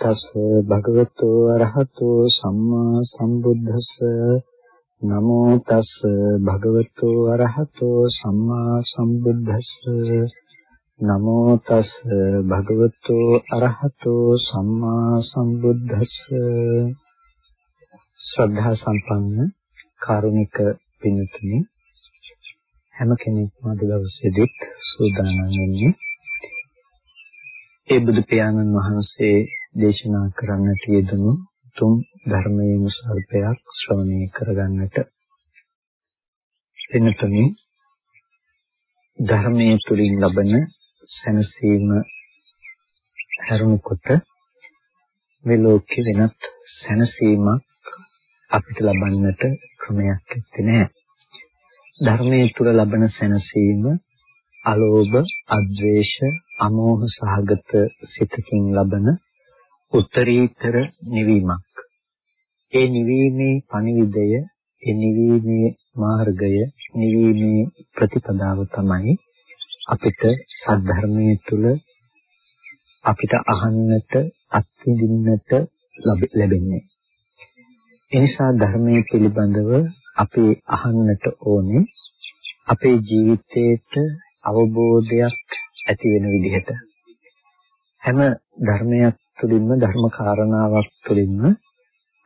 තස් භගවතු අරහතු සම්මා සම්බුද්දස්ස. නමෝ තස් භගවතු අරහතු සම්මා සම්බුද්දස්ස. නමෝ තස් භගවතු අරහතු සම්මා සම්බුද්දස්ස. ශ්‍රද්ධා සම්පන්න කාරුණික පින්තුනි හැම කෙනෙක්ම අද දවසේදීත් සූදානම් වෙන්නේ ඒ බුදු පියාණන් වහන්සේ දේශනා කරන්නට යෙදුණු තුන් ධර්මයේ සල්පයක් ශ්‍රවණය කරගන්නට එනතුනි ධර්මයේ තුලින් ලබන සැනසීම හැරුණකොට මේ ලෝකේ වෙනත් සැනසීමක් අපිට ලබන්නට ක්‍රමයක් නැත්තේ නෑ ධර්මයේ තුල ලබන සැනසීම අලෝභ, අද්වේෂ, අමෝහ සහගත සිතකින් ලබන උත්තරීතර නිවීමක්. ඒ නිවීමේ පණිවිඩය, ඒ නිවීමේ මාර්ගය, නිවීමේ ප්‍රතිපදාව තමයි අපිට සද්ධර්මයේ තුල අපිට අහන්නට, අත්විඳින්නට ලැබෙන්නේ. එනිසා ධර්මයේ පිළිබඳව අපි අහන්නට ඕනේ අපේ ජීවිතේට අවබෝධයක් ඇති වෙන විදිහට හැම ධර්මයක් තුළින්ම ධර්ම කාරණාවක් තුළින්ම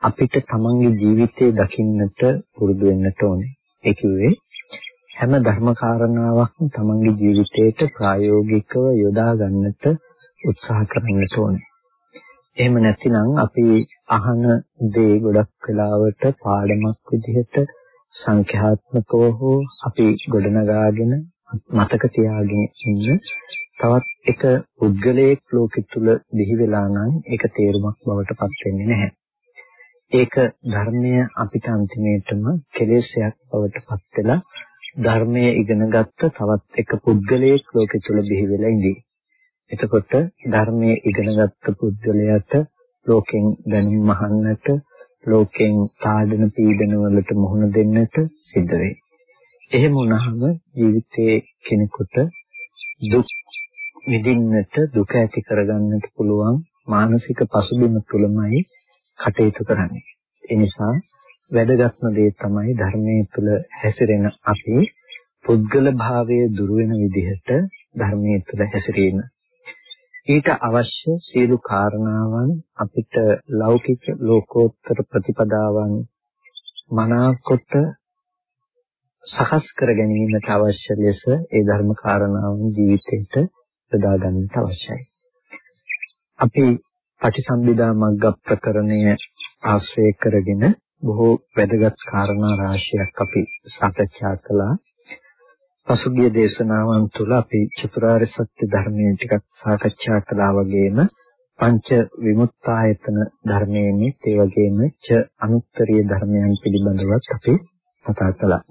අපිට තමන්ගේ ජීවිතය දකින්නට පුරුදු වෙන්නට ඕනේ. ඒ කිව්වේ හැම ධර්ම කාරණාවක්ම තමන්ගේ ජීවිතයට ප්‍රායෝගිකව යොදා ගන්නට උත්සාහ කරන්නට ඕනේ. එහෙම නැතිනම් අපි අහන දේ ගොඩක් වෙලාවට පාඩමක් විදිහට සංඛ්‍යාත්මකව හෝ අපි ගොඩනගාගෙන මතක තියාගෙන ඉන්න තවත් එක පුද්ගලයෙක් ලෝකෙ තුල දිවි වෙලා නම් ඒක තේරුමක් බවට පත් වෙන්නේ නැහැ. ඒක ධර්මය අපිට අන්තිමේටම කෙලෙසයක් බවට පත් වෙලා ධර්මයේ ඉගෙනගත්ත තවත් එක පුද්ගලයෙක් ලෝකෙ තුල දිවි වෙලා ඉඳී. එතකොට ධර්මයේ ඉගෙනගත්ත පුද්ගලයාට ලෝකෙන් දැනුම් අහන්නට ලෝකෙන් තාඩන පීඩන වලට මුහුණ දෙන්නට සිද්ධ වෙයි. එහෙම වුණාම ජීවිතයේ කෙනෙකුට දුක් විඳින්නට දුක ඇති කරගන්නට පුළුවන් මානසික පසුබිම තුලමයි කටයුතු කරන්නේ. ඒ නිසා වැදගත්ම දේ තමයි ධර්මයේ තුල හැසිරෙන අපි පුද්ගල භාවයේ දුර වෙන විදිහට ධර්මයේ තුල හැසිරීම. ඊට අවශ්‍ය සියලු කාරණාවන් අපිට ලෞකික ලෝකෝත්තර ප්‍රතිපදාවන් මනාකොට සකස් කර ගැනීමට අවශ්‍ය ලෙස ඒ ධර්ම කාරණාවන් ජීවිතයට යොදා ගන්නට අවශ්‍යයි. අපි පටිසම්භිදා මග්ග ප්‍රකරණය ආශ්‍රය කරගෙන බොහෝ වැදගත් කාරණා රාශියක් අපි සාකච්ඡා කළා. පසුගිය දේශනාවන් තුළ අපි චතුරාර්ය සත්‍ය ධර්මයේ ටිකක් සාකච්ඡා කළා වගේම පංච විමුක්තායතන ධර්මයේ ඒ වගේම ච අනුත්තරීය ධර්මයන් පිළිබඳවත් අපි කතා කළා.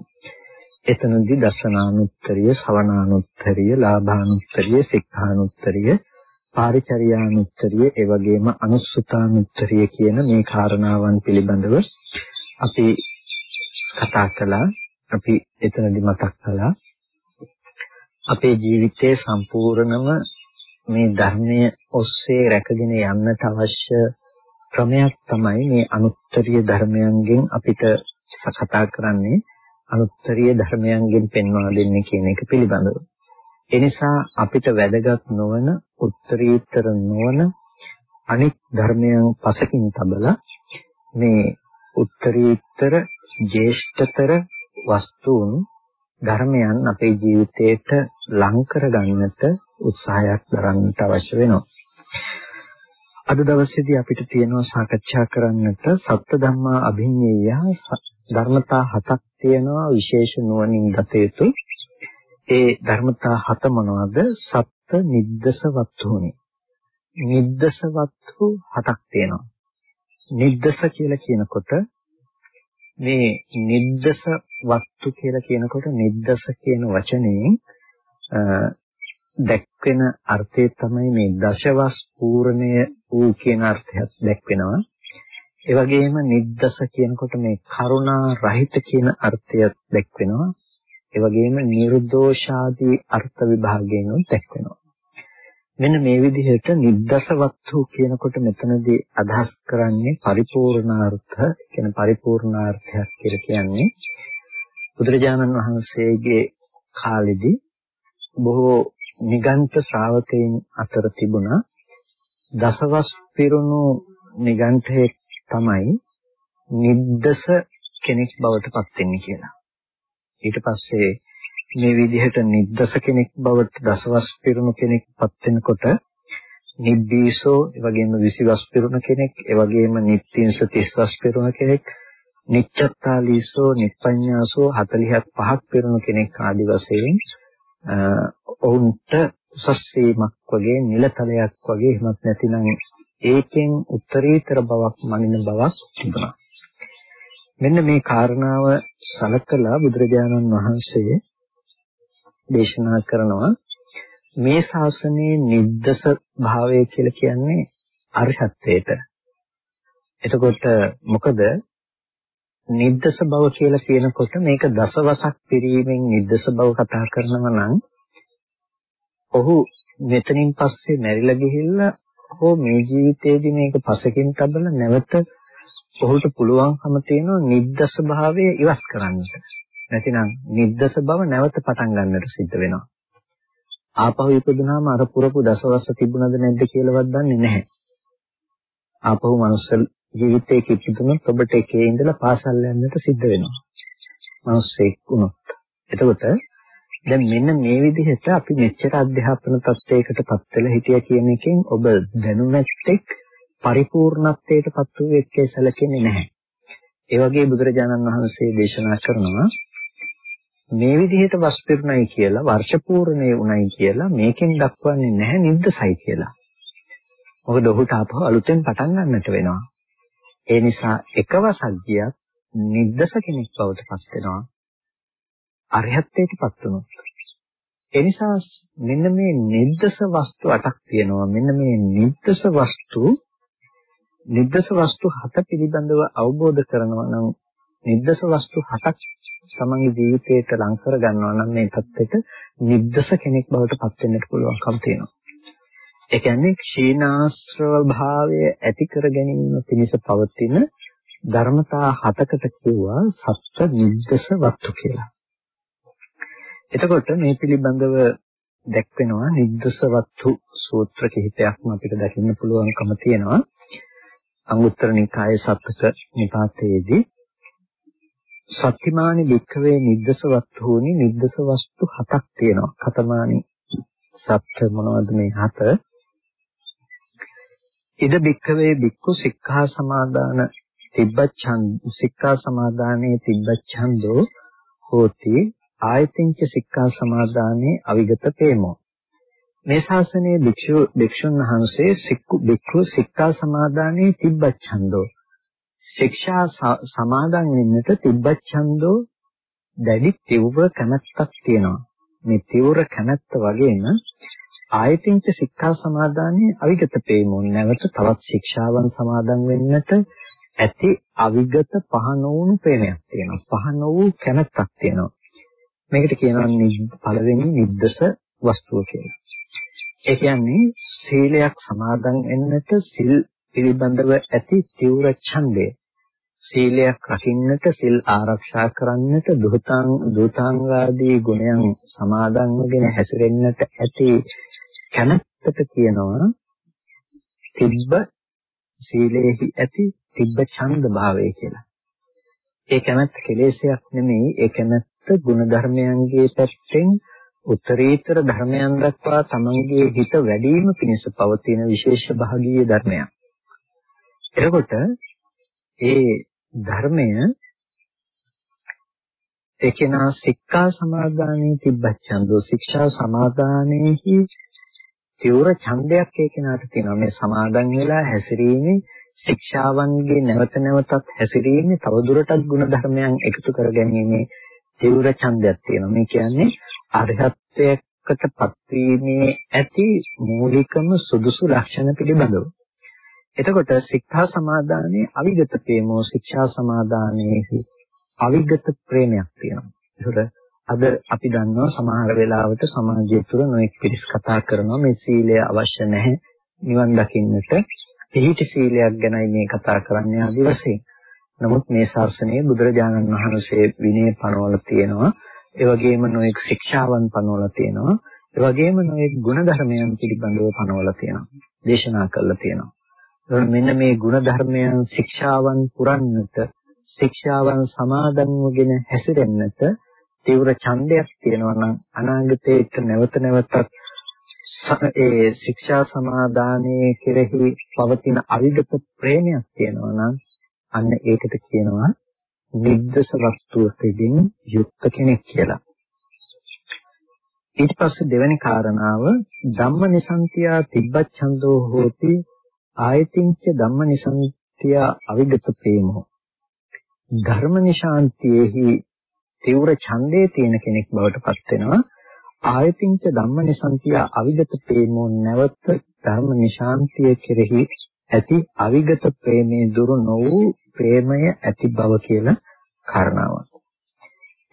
එතනදී දසනානුත්තරිය, ශවනානුත්තරිය, ලාභානුත්තරිය, සික්ඛානුත්තරිය, පාරිචර්යානුත්තරිය, ඒ වගේම අනුස්සතානුත්තරිය කියන මේ කාරණාවන් පිළිබඳව අපි කතා කළා. අපි එතනදී මතක් කළා. අපේ ජීවිතයේ සම්පූර්ණම මේ ධර්මයේ ඔස්සේ රැකගෙන යන්නට අවශ්‍ය ක්‍රමයක් තමයි මේ අනුත්තරීය ධර්මයන්ගෙන් අපිට කතා කරන්නේ අනුත්තරීය ධර්මයන්ගෙන් පෙන්වා දෙන්නේ කියන එක පිළිබඳව. ඒ නිසා අපිට වැදගත් නොවන උත්තරීතර නොවන අනිත් ධර්මයන් පසකින් තබලා මේ උත්තරීතර ජේෂ්ඨතර වස්තුන් ධර්මයන් අපේ ජීවිතයට ලං කරගන්නට උත්සාහයක් දරන්නට අවශ්‍ය වෙනවා. අද දවසේදී අපිට තියෙනවා සාකච්ඡා කරන්නට සත්‍ය ධම්මා අභිඤ්ඤේය ධර්මතා හතක් තියෙනවා විශේෂ නුවණින් ගත යුතු. ඒ ධර්මතා හත මොනවද? සත්ත්‍ය නිද්දස වත්තුනි. නිද්දස වත්තු හතක් තියෙනවා. නිද්දස කියලා කියනකොට මේ නිද්දස වස්තු කියලා කියනකොට නිද්දස කියන වචනයෙන් දැක්වෙන අර්ථය තමයි මේ දශවස් පූර්ණය වූ කියන අර්ථයත් දැක්වෙනවා. ඒ වගේම නිද්දස කියනකොට මේ කරුණා රහිත කියන අර්ථයත් දැක්වෙනවා. ඒ වගේම නිර්දෝෂාදී අර්ථ විභාගයෙන් දැක්වෙනවා. මෙන්න මේ විදිහට නිද්දසවත්තු කියනකොට මෙතනදී අදහස් කරන්නේ පරිපූර්ණාර්ථ කියන පරිපූර්ණාර්ථයක් කියලා කියන්නේ බුදුරජාණන් වහන්සේගේ කාලෙදී බොහෝ නිගන්ත ශ්‍රාවකයන් අතර තිබුණා දසවස් පිරුණු නිගන්ඨයෙක් තමයි නිද්දස කෙනෙක් බවට පත් වෙන්නේ කියලා. ඊට පස්සේ මේ විදිහට නිද්දස කෙනෙක් බවට දසවස් පිරුණු කෙනෙක් පත් වෙනකොට නිබ්බීසෝ ඒ වගේම 20 වස් පිරුණ කෙනෙක් ඒ වගේම නිත්‍යංශ 30 වස් පිරුණ කෙනෙක් නිච්චත්තාලීසෝ නිප්පඤ්ඤාසෝ 45ක් පිරුණු කෙනෙක් ආදි වශයෙන් ඔවුන්ට උසස් වීමක් වගේ නිලතලයක් වගේ එහෙමත් නැතිනම් ඒකෙන් උත්තරීතර බවක් මනින බවක් තිබුණා. මෙන්න මේ කාරණාව සලකලා බුදුරජාණන් වහන්සේ දේශනා කරනවා මේ ශාසනයේ නිද්දස භාවය කියලා කියන්නේ අරහත්ත්වයට. එතකොට මොකද නිද්දස බව කියලා කියනකොට මේක දසවසක් පිරීමෙන් නිද්දස බව කතා කරනවා නම් ඔහු මෙතනින් පස්සේ මැරිලා ගිහිල්ලා හෝ මේ ජීවිතයේදී මේක පසකින් තබලා නැවත ඔහුට පුළුවන්කම තියෙනවා නිද්දස භාවය ඉවත් කරන්නට. නැතිනම් නිද්දස බව නැවත පටන් ගන්නට සිද්ධ වෙනවා. ආපහු ඉපදුනාම අර පුරපු දසවස තිබුණද නැද්ද කියලාවත් දන්නේ නැහැ. ආපහු මනුස්ස ජීවිතයේ කිපිදුනොත් ඔබට එකේ ඉඳලා පාසල් යන්නට සිද්ධ වෙනවා. මනුස්සෙක් වුණොත්. එතකොට දැන් මෙන්න මේ විදිහට අපි මෙච්චර අධ්‍යාපන තත්ත්වයකටපත් වෙලා හිටියා කියන එකෙන් ඔබ දැනුමැත්තෙක් පරිපූර්ණත්වයට පත් වූ එක්කේ සැලකෙන්නේ නැහැ. ඒ වගේ බුදුරජාණන් වහන්සේ දේශනා කරනවා මේ විදිහට වස්පිරුණයි කියලා වර්ෂ පූර්ණේ උණයි කියලා මේකෙන් දක්වන්නේ නැහැ නිද්දසයි කියලා. මොකද ඔහුට ආපහු අලුතෙන් පටන් ගන්නට වෙනවා. ඒ නිසා එකවසක් ගියත් නිද්දස කෙනෙක් බවට පත් වෙනවා. අරහත්ත්වයට පත් වුණොත්. ඒ නිසා මෙන්න මේ නිද්දස වස්තු අටක් තියෙනවා. මෙන්න මේ නිද්දස වස්තු නිද්දස වස්තු හත පිළිබඳව අවබෝධ කරනවා නම් නිද්දස වස්තු හතක් තමන්ගේ ජීවිතයට ලං කර ගන්නවා නම් මේ தත්ත්වෙට නිද්දස කෙනෙක් බවට පත් වෙන්නට පුළුවන්කම තියෙනවා. ඒ කියන්නේ ක්ෂීණාශ්‍රව භාවය ඇති කර ගැනීම පිණිස පවතින ධර්මතා හතකට කියුවා සත්‍ය නිද්දස වස්තු කියලා. එතකොට මේ පිළිබඳව දැක්වෙනවා නිද්දස වස්තු සූත්‍ර කිහිපයක්ම අපිට දකින්න පුළුවන්කම තියෙනවා. අංගුත්තර නිකායේ සත්‍යක නිපාතයේදී සත්‍යමානි වික්ඛවේ නිද්දස වස්තුෝනි නිද්දස වස්තු හතක් තියෙනවා. කතමානි සත්‍ය මොනවද මේ හත? ඉද වික්ඛවේ වික්ඛු සික්ඛා සමාදාන තිබ්බච්ඡන් සික්ඛා සමාදානේ තිබ්බච්ඡන්தோ හෝති ආයතින්ච සික්ඛා සමාදානේ අවිගත ප්‍රේමෝ මේ ශාසනයේ භික්ෂු භික්ෂුන් වහන්සේ සික්කු භික්ඛු සික්ඛා සමාදානයේ තිබ්බච්ඡන්தோ ශික්ෂා සමාදන් වෙන්නට තිබ්බච්ඡන්தோ දැඩි තීව්‍ර කැමැත්තක් තියෙනවා. මේ තීව්‍ර කැමැත්ත වගේම ආයතින්ච සික්ඛා සමාදානයේ අවිගත ප්‍රේමෝ නැවත තවත් ශික්ෂාවන් සමාදන් වෙන්නට ඇති අවිගත පහන වුණු ප්‍රේමයක් තියෙනවා. පහන වූ කැමැත්තක් තියෙනවා. මේකට කියනවා පළවෙනි නිද්දස වස්තුව කියලා ඒ කියන්නේ සීලයක් සමාදන් වෙන්නට සිල් පිළිබඳව ඇති තීව්‍ර ඡන්දය සීලයක් රකින්නට සිල් ආරක්ෂා කරන්නට දුතාං දුතාංගාදී ගුණයන් සමාදන්වගෙන හැසිරෙන්නට ඇති කැමැත්තට කියනවා තිබ්බ සීලේහි ඇති තිබ්බ ඡන්ද භාවය කියලා. ඒ කැමැත්ත කෙලෙසයක් නෙමෙයි ඒ කැමැත්ත ගුණ ධර්මයන්ගේ පැත්තෙන් උත්තරීතර ධර්මයන් දක්වා තමන්ගේ හිත වැඩිම පිණිස පවතින විශේෂ භාගීය ධර්මයක්. එතකොට ඒ ධර්මය ඒකේනා සික්ඛා සමාදානයේ තිබ්බච්ඡන්දෝ ශික්ෂා සමාදානයේහි තීව්‍ර ඡන්දයක් ඒකේනාට තියෙනවා මේ සමාදන් වෙලා හැසිරීමේ ශික්ෂාවන්ගේ නැවත නැවතත් හැසිරීමේ තවදුරටත් ගුණ ධර්මයන් එකතු කර ගැනීමේ තීව්‍ර ඡන්දයක් තියෙනවා. මේ කියන්නේ අරහත්ත්වයකටපත් වීමේ ඇති මූලිකම සුදුසු ලක්ෂණ පිළිබඳව. එතකොට සික්ඛා සමාදානයේ අවිගත ප්‍රේමෝ ශික්ෂා සමාදානයේ අවිගත ප්‍රේමයක් තියෙනවා. ඒකට අද අපි දන්නවා සමහර වෙලාවට සමාජය තුළ නොඑක් පිරිස් කතා කරනවා මේ සීලය අවශ්‍ය නැහැ නිවන් දකින්නට පිහිටි සීලයක් ගැනයි මේ කතා කරන්නේ ආදි වශයෙන්. නමුත් මේ ශාසනයේ බුදුරජාණන් වහන්සේ විනය පනවල තියෙනවා. ඒ වගේම නොඑක් ශික්ෂාවන් පනවල තියෙනවා. ඒ වගේම නොඑක් ගුණධර්මයන් පිළිබඳව පනවල තියෙනවා. දේශනා කරලා තියෙනවා. මෙන්න මේ ගුණධර්මයන් ශික්ෂාවන් පුරන්නට ශික්ෂාවන් සමාදන්වගෙන හැසිරෙන්නට තීව්‍ර ඡන්දයක් තියෙනවා නම් අනාගතයේට නැවත නැවතත් ඒ ශික්ෂා සමාදානයේ කෙරෙහි පවතින අවිගත ප්‍රේමයක් තියෙනවා නම් අන්න ඒකට කියනවා නිද්දස වස්තුවකින් යුක්ත කෙනෙක් කියලා. ඊට පස්සේ දෙවෙනි කාරණාව ධම්මනිසන්තියා තිබ්බච්ඡන්தோ හෝති ආයතින්ච ධම්මනිසන්තියා අවිගත ප්‍රේමෝ ධර්මනිශාන්තියෙහි තීව්‍ර ඡන්දයේ තියෙන කෙනෙක් බවට පත් වෙනවා ආයතින්ච ධම්මනිසන්තිය අවිගත ප්‍රේමෝ නැවත ධර්ම නිශාන්තිය කෙරෙහි ඇති අවිගත ප්‍රේමේ දුරු නො වූ ප්‍රේමය ඇති බව කියලා කාරණාවක්.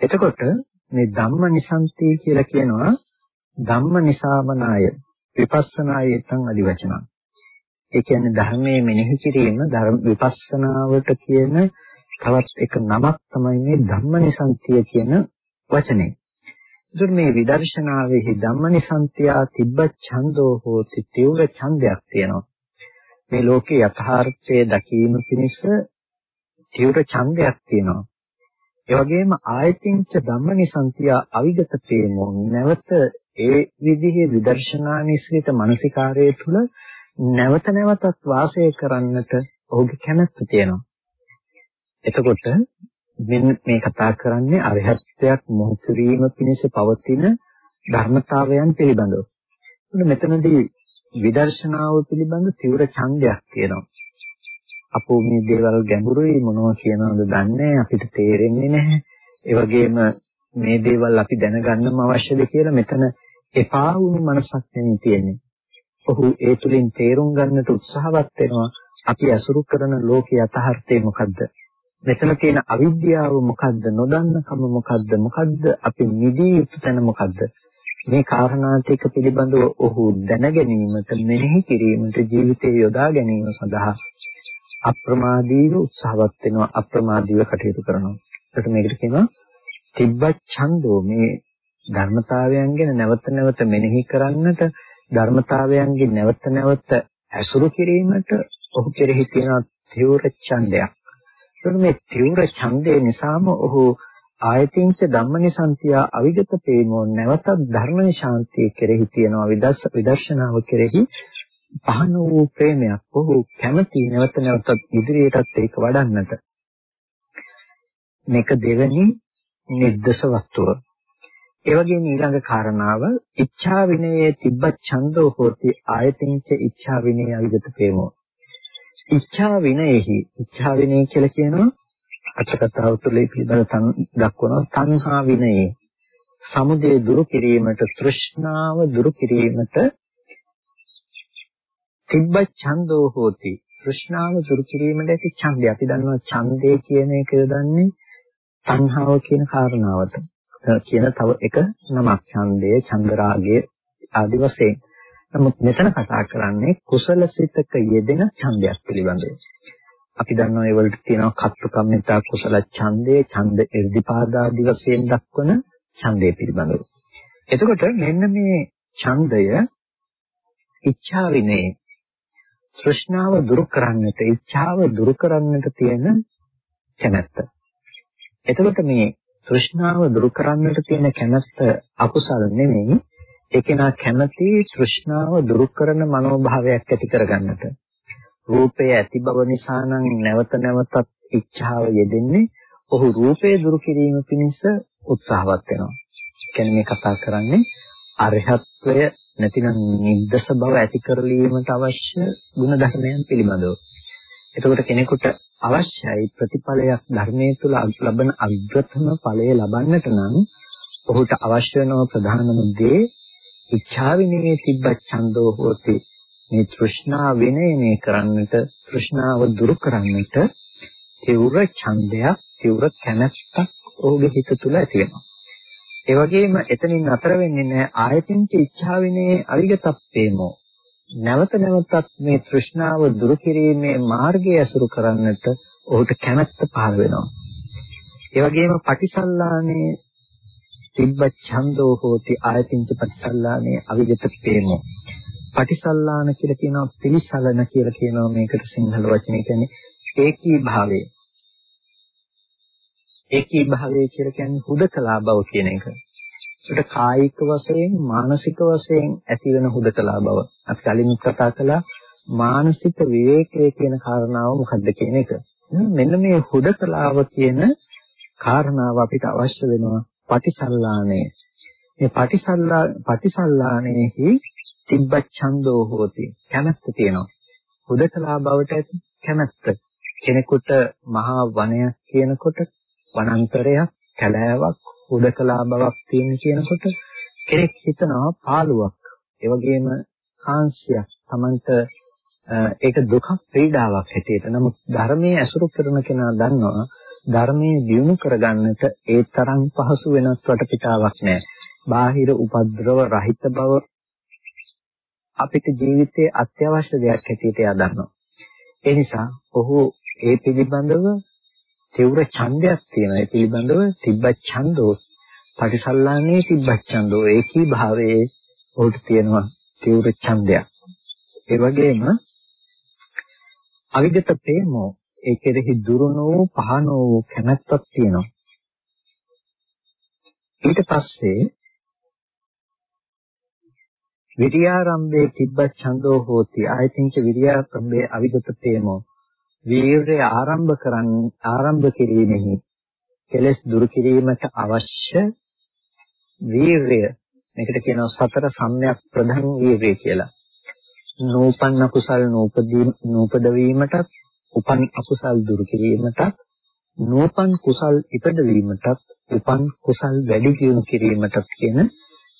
එතකොට මේ ධම්ම නිසන්තිය කියලා කියනවා ධම්ම නිසාමනාය විපස්සනායතං අදි වචන. ඒ කියන්නේ ධර්මයේ මෙනෙහි කිරීම ධර්ම විපස්සනාවට කියන තවත් එක නමක් තමයි මේ ධම්ම නිසන්තිය කියන වචනේ. ඒතර මේ විදර්ශනාවේහි ධම්මනිසන්තියා තිබ්බ ඡන්தோ හෝති තීව්‍ර ඡන්දයක් තියෙනවා. මේ ලෝකේ යථාර්ථයේ දැකීම පිණිස තීව්‍ර ඡන්දයක් තියෙනවා. ඒ වගේම ආයතින්ච ධම්මනිසන්තියා අවිගත ප්‍රේමෝ නැවත ඒ විදිහේ විදර්ශනා නිස්සිත මානසිකාරයේ තුල නැවත නැවතත් වාසය කරන්නට ඔහුගේ කැමැත්ත තියෙනවා. එතකොට මෙන්න මේ කතා කරන්නේ අරහත්ත්වයක් මොහු කිරීම පිණිස පවතින ධර්මතාවයන් පිළිබඳව. මෙතනදී විදර්ශනාව පිළිබඳ තීව්‍ර ඡන්දයක් තියෙනවා. අපෝ මේ දේවල් ගැඹුරුයි මොනවා කියනවද දන්නේ අපිට තේරෙන්නේ නැහැ. ඒ වගේම මේ දේවල් අපි දැනගන්නම අවශ්‍යද කියලා මෙතන එපා වුණු මනසක් නෙමෙයි තියෙන්නේ. ඔහු ඒ තුලින් තේරුම් ගන්නට උත්සාහවත් වෙනවා අපි අසුරු කරන ලෝකයේ යථාර්ථය මොකද්ද? මෙතන තියෙන අවිද්‍යාව මොකද්ද නොදන්නකම මොකද්ද මොකද්ද අපි නිදී යුතු තැන මොකද්ද මේ කාරණා ටික පිළිබඳව ඔහු දැන ගැනීමට මෙනෙහි කිරීමට ජීවිතය යොදා ගැනීම සඳහා අප්‍රමාදීව උත්සාහවත් වෙනවා අප්‍රමාදීව කටයුතු කරනවා. ඒකට මේකට කියනවා තිබ්බත් ඡන්தோ මේ ධර්මතාවයන් ගැන නැවත නැවත මෙනෙහි කරන්නට ධර්මතාවයන්ගේ නැවත නැවත ඇසුරු කිරීමට ඔහු කෙරෙහි තියෙන තීව්‍ර ඡන්දයක්. එතකොට මේ තීව්‍ර ඡන්දේ නිසාම ඔහු ආයතින්ච ධම්මනිසන්තිය අවිගත ප්‍රේමෝ නැවතත් ධර්ම ශාන්තිය කෙරෙහි තියෙනවා විදර්ශනාව කෙරෙහි පහන වූ ප්‍රේමයක් ඔහු කැමති නැවත නැවතත් ඉදිරියටත් ඒක වඩන්නට. මේක දෙවෙනි නිද්දස වස්තුව. ඒ වගේම ඊළඟ කාරණාව ඉච්ඡා විනයේ තිබ්බ ඡන්தோ හෝති ආයතින්ච ඉච්ඡා විනය අවිගත ප්‍රේමෝ. ඉච්ඡා විනයෙහි ඉච්ඡා විනය කියලා කියනවා. අටකතාව තුළ පිළිබඳ දක්වනවා තණ්හා විනයේ. සමුදය දුරු කිරීමට තෘෂ්ණාව දුරු කිරීමට තිබ්බ ඡන්தோ හෝති. තෘෂ්ණාව දුරු කිරීමට ඇති ඡන්දය. අපි දන්නවා ඡන්දය කියන එක යොදන්නේ තණ්හාව කියන කාරණාවට. කියන තව එක නමක් ඡන්දය චන්දරාගය ආදි වශයෙන්. නමුත් මෙතන කතා කරන්නේ කුසල සිතක යෙදෙන ඡන්දයක් පිළිබඳව. අපි දන්නවා ඒ වලට තියෙනවා කත්තු කම්මිතා කුසල ඡන්දේ, ඡන්ද irdipaadaadi වශයෙන් දක්වන ඡන්දේ පිළිබඳව. එතකොට මෙන්න මේ ඡන්දය ඉච්ඡා විනේ තෘෂ්ණාව දුරු කරන්නට, ඉච්ඡාව දුරු කරන්නට තියෙන කැමැත්ත. එතකොට මේ තෘෂ්ණාව දුරු කරන්නට තියෙන කැමැත්ත අකුසල නෙමෙයි ඒකේනා කැමැති තෘෂ්ණාව දුරු කරන මනෝභාවයක් ඇති කරගන්නට. රූපය ඇති බව නිසා නම් නැවත නැවතත් ඉච්ඡාව යෙදෙන්නේ ඔහු රූපය දුරු කිරීම පිණිස උත්සාහවත් වෙනවා. කියන්නේ මේ කතා කරන්නේ අරහත්ත්වය නැතිනම් නිද්දස බව ඇති කරලීමට අවශ්‍ය ගුණ ධර්මයන් පිළිබඳව. එතකොට කෙනෙකුට අවශ්‍යයි ප්‍රතිඵලයක් ධර්මයේ තුල ලබන අග්‍රතම ඵලය ලබන්නට නම් ඔහුට අවශ්‍ය වෙනව ප්‍රධානම දේ ඉච්ඡා විනයේ තිබ්බ ඡන්தோ හෝති මේ තෘෂ්ණා විනයනය කරන්නට තෘෂ්ණාව දුරු කරන්නට තීව්‍ර ඡන්දයක් තීව්‍ර කැමැත්තක් ඔහුගේ හිත තුළ ඇති වෙනවා. ඒ වගේම එතනින් අතර වෙන්නේ නැහැ ආයතින්ච ඉච්ඡා විනයේ අවිගතප්පේමෝ නැවත නැවතත් මේ තෘෂ්ණාව දුරු කිරීමේ මාර්ගය අසුරු කරන්නට ඔහුට කැමැත්ත පහළ වෙනවා. ඒ වගේම පටිසල්ලානේ තිබ්බ ඡන්தோ හෝති ආයතින්ච පටිසල්ලානේ අවිගත ප්‍රේමෝ. පටිසල්ලාන කියලා කියනවා පිළිසලන කියලා කියනවා මේකට සිංහල වචනේ කියන්නේ ඒකී භාවය. ඒකී භාවය කියලා කියන්නේ හුදකලා බව කියන එක. ඒකට කායික වශයෙන් මානසික වශයෙන් ඇති වෙන හුදකලා බව. අපි කලින් කතා කළා මානසික විවේකයේ කියන කාරණාව මොකක්ද කියන එක. මෙන්න මේ හුදකලාව කියන කාරණාව අපිට අවශ්‍ය වෙනවා පටිසල්ලාණය. මේ පටිසල්ලා පටිසල්ලාණයෙහි තිබ්බ ඡන්தோ හෝති. කැමැත්ත තියෙනවා. හුදකලා බවට ඇති කැමැත්ත. කෙනෙකුට මහා වනයක් කියනකොට වනාන්තරයක්, කැලෑවක්, හුදකලා බවක් තියෙන කියනකොට කෙනෙක් හිතනවා පාළුවක්. ඒ වගේම කාංශයක්. Tamanට ඒක දුක පීඩාවක් හැටියට. නමුත් ධර්මයේ ඇසුරු කරන කෙනා දන්නවා ධර්මයේ දියුණු කරගන්නට ඒ තරම් පහසු වෙනස් වටපිටාවක් නැහැ. බාහිර උපද්‍රව රහිත බව අපිට ජීවිතයේ අත්‍යවශ්‍ය දෙයක් හැටියට එයා දන්නවා. ඒ නිසා ඔහු ඒ පිළිබඳව තීව්‍ර ඡන්දයක් තියෙනවා. ඒ පිළිබඳව තිබ්බ ඡන්දෝ පටිසල්ලානේ තිබ්බ ඡන්දෝ ඒකී භාවයේ ඔහුට තියෙනවා තීව්‍ර ඡන්දයක්. ඒ වගේම අවිගත ප්‍රේමෝ ඒ කෙරෙහි දුරු නොවූ පහන වූ කැමැත්තක් තියෙනවා. ඊට පස්සේ විරියාරම්භේ තිබ්බ ඡන්தோ හෝති ආයතින්ච විරියාරම්භේ අවිගත ප්‍රේමෝ වීරය ආරම්භ කරන් ආරම්භ කිරීමෙහි කෙලස් දුරු කිරීමට අවශ්‍ය වීරය මේකට කියනවා සතර සම්‍යක් ප්‍රධාන වීරය කියලා. නූපන්න කුසල් නූපදී නූපද වීමටත් උපන් අකුසල් දුරු කිරීමටත් නූපන් කුසල් ඉපදවීමටත් උපන් කුසල් වැඩි දියුණු කිරීමටත් කියන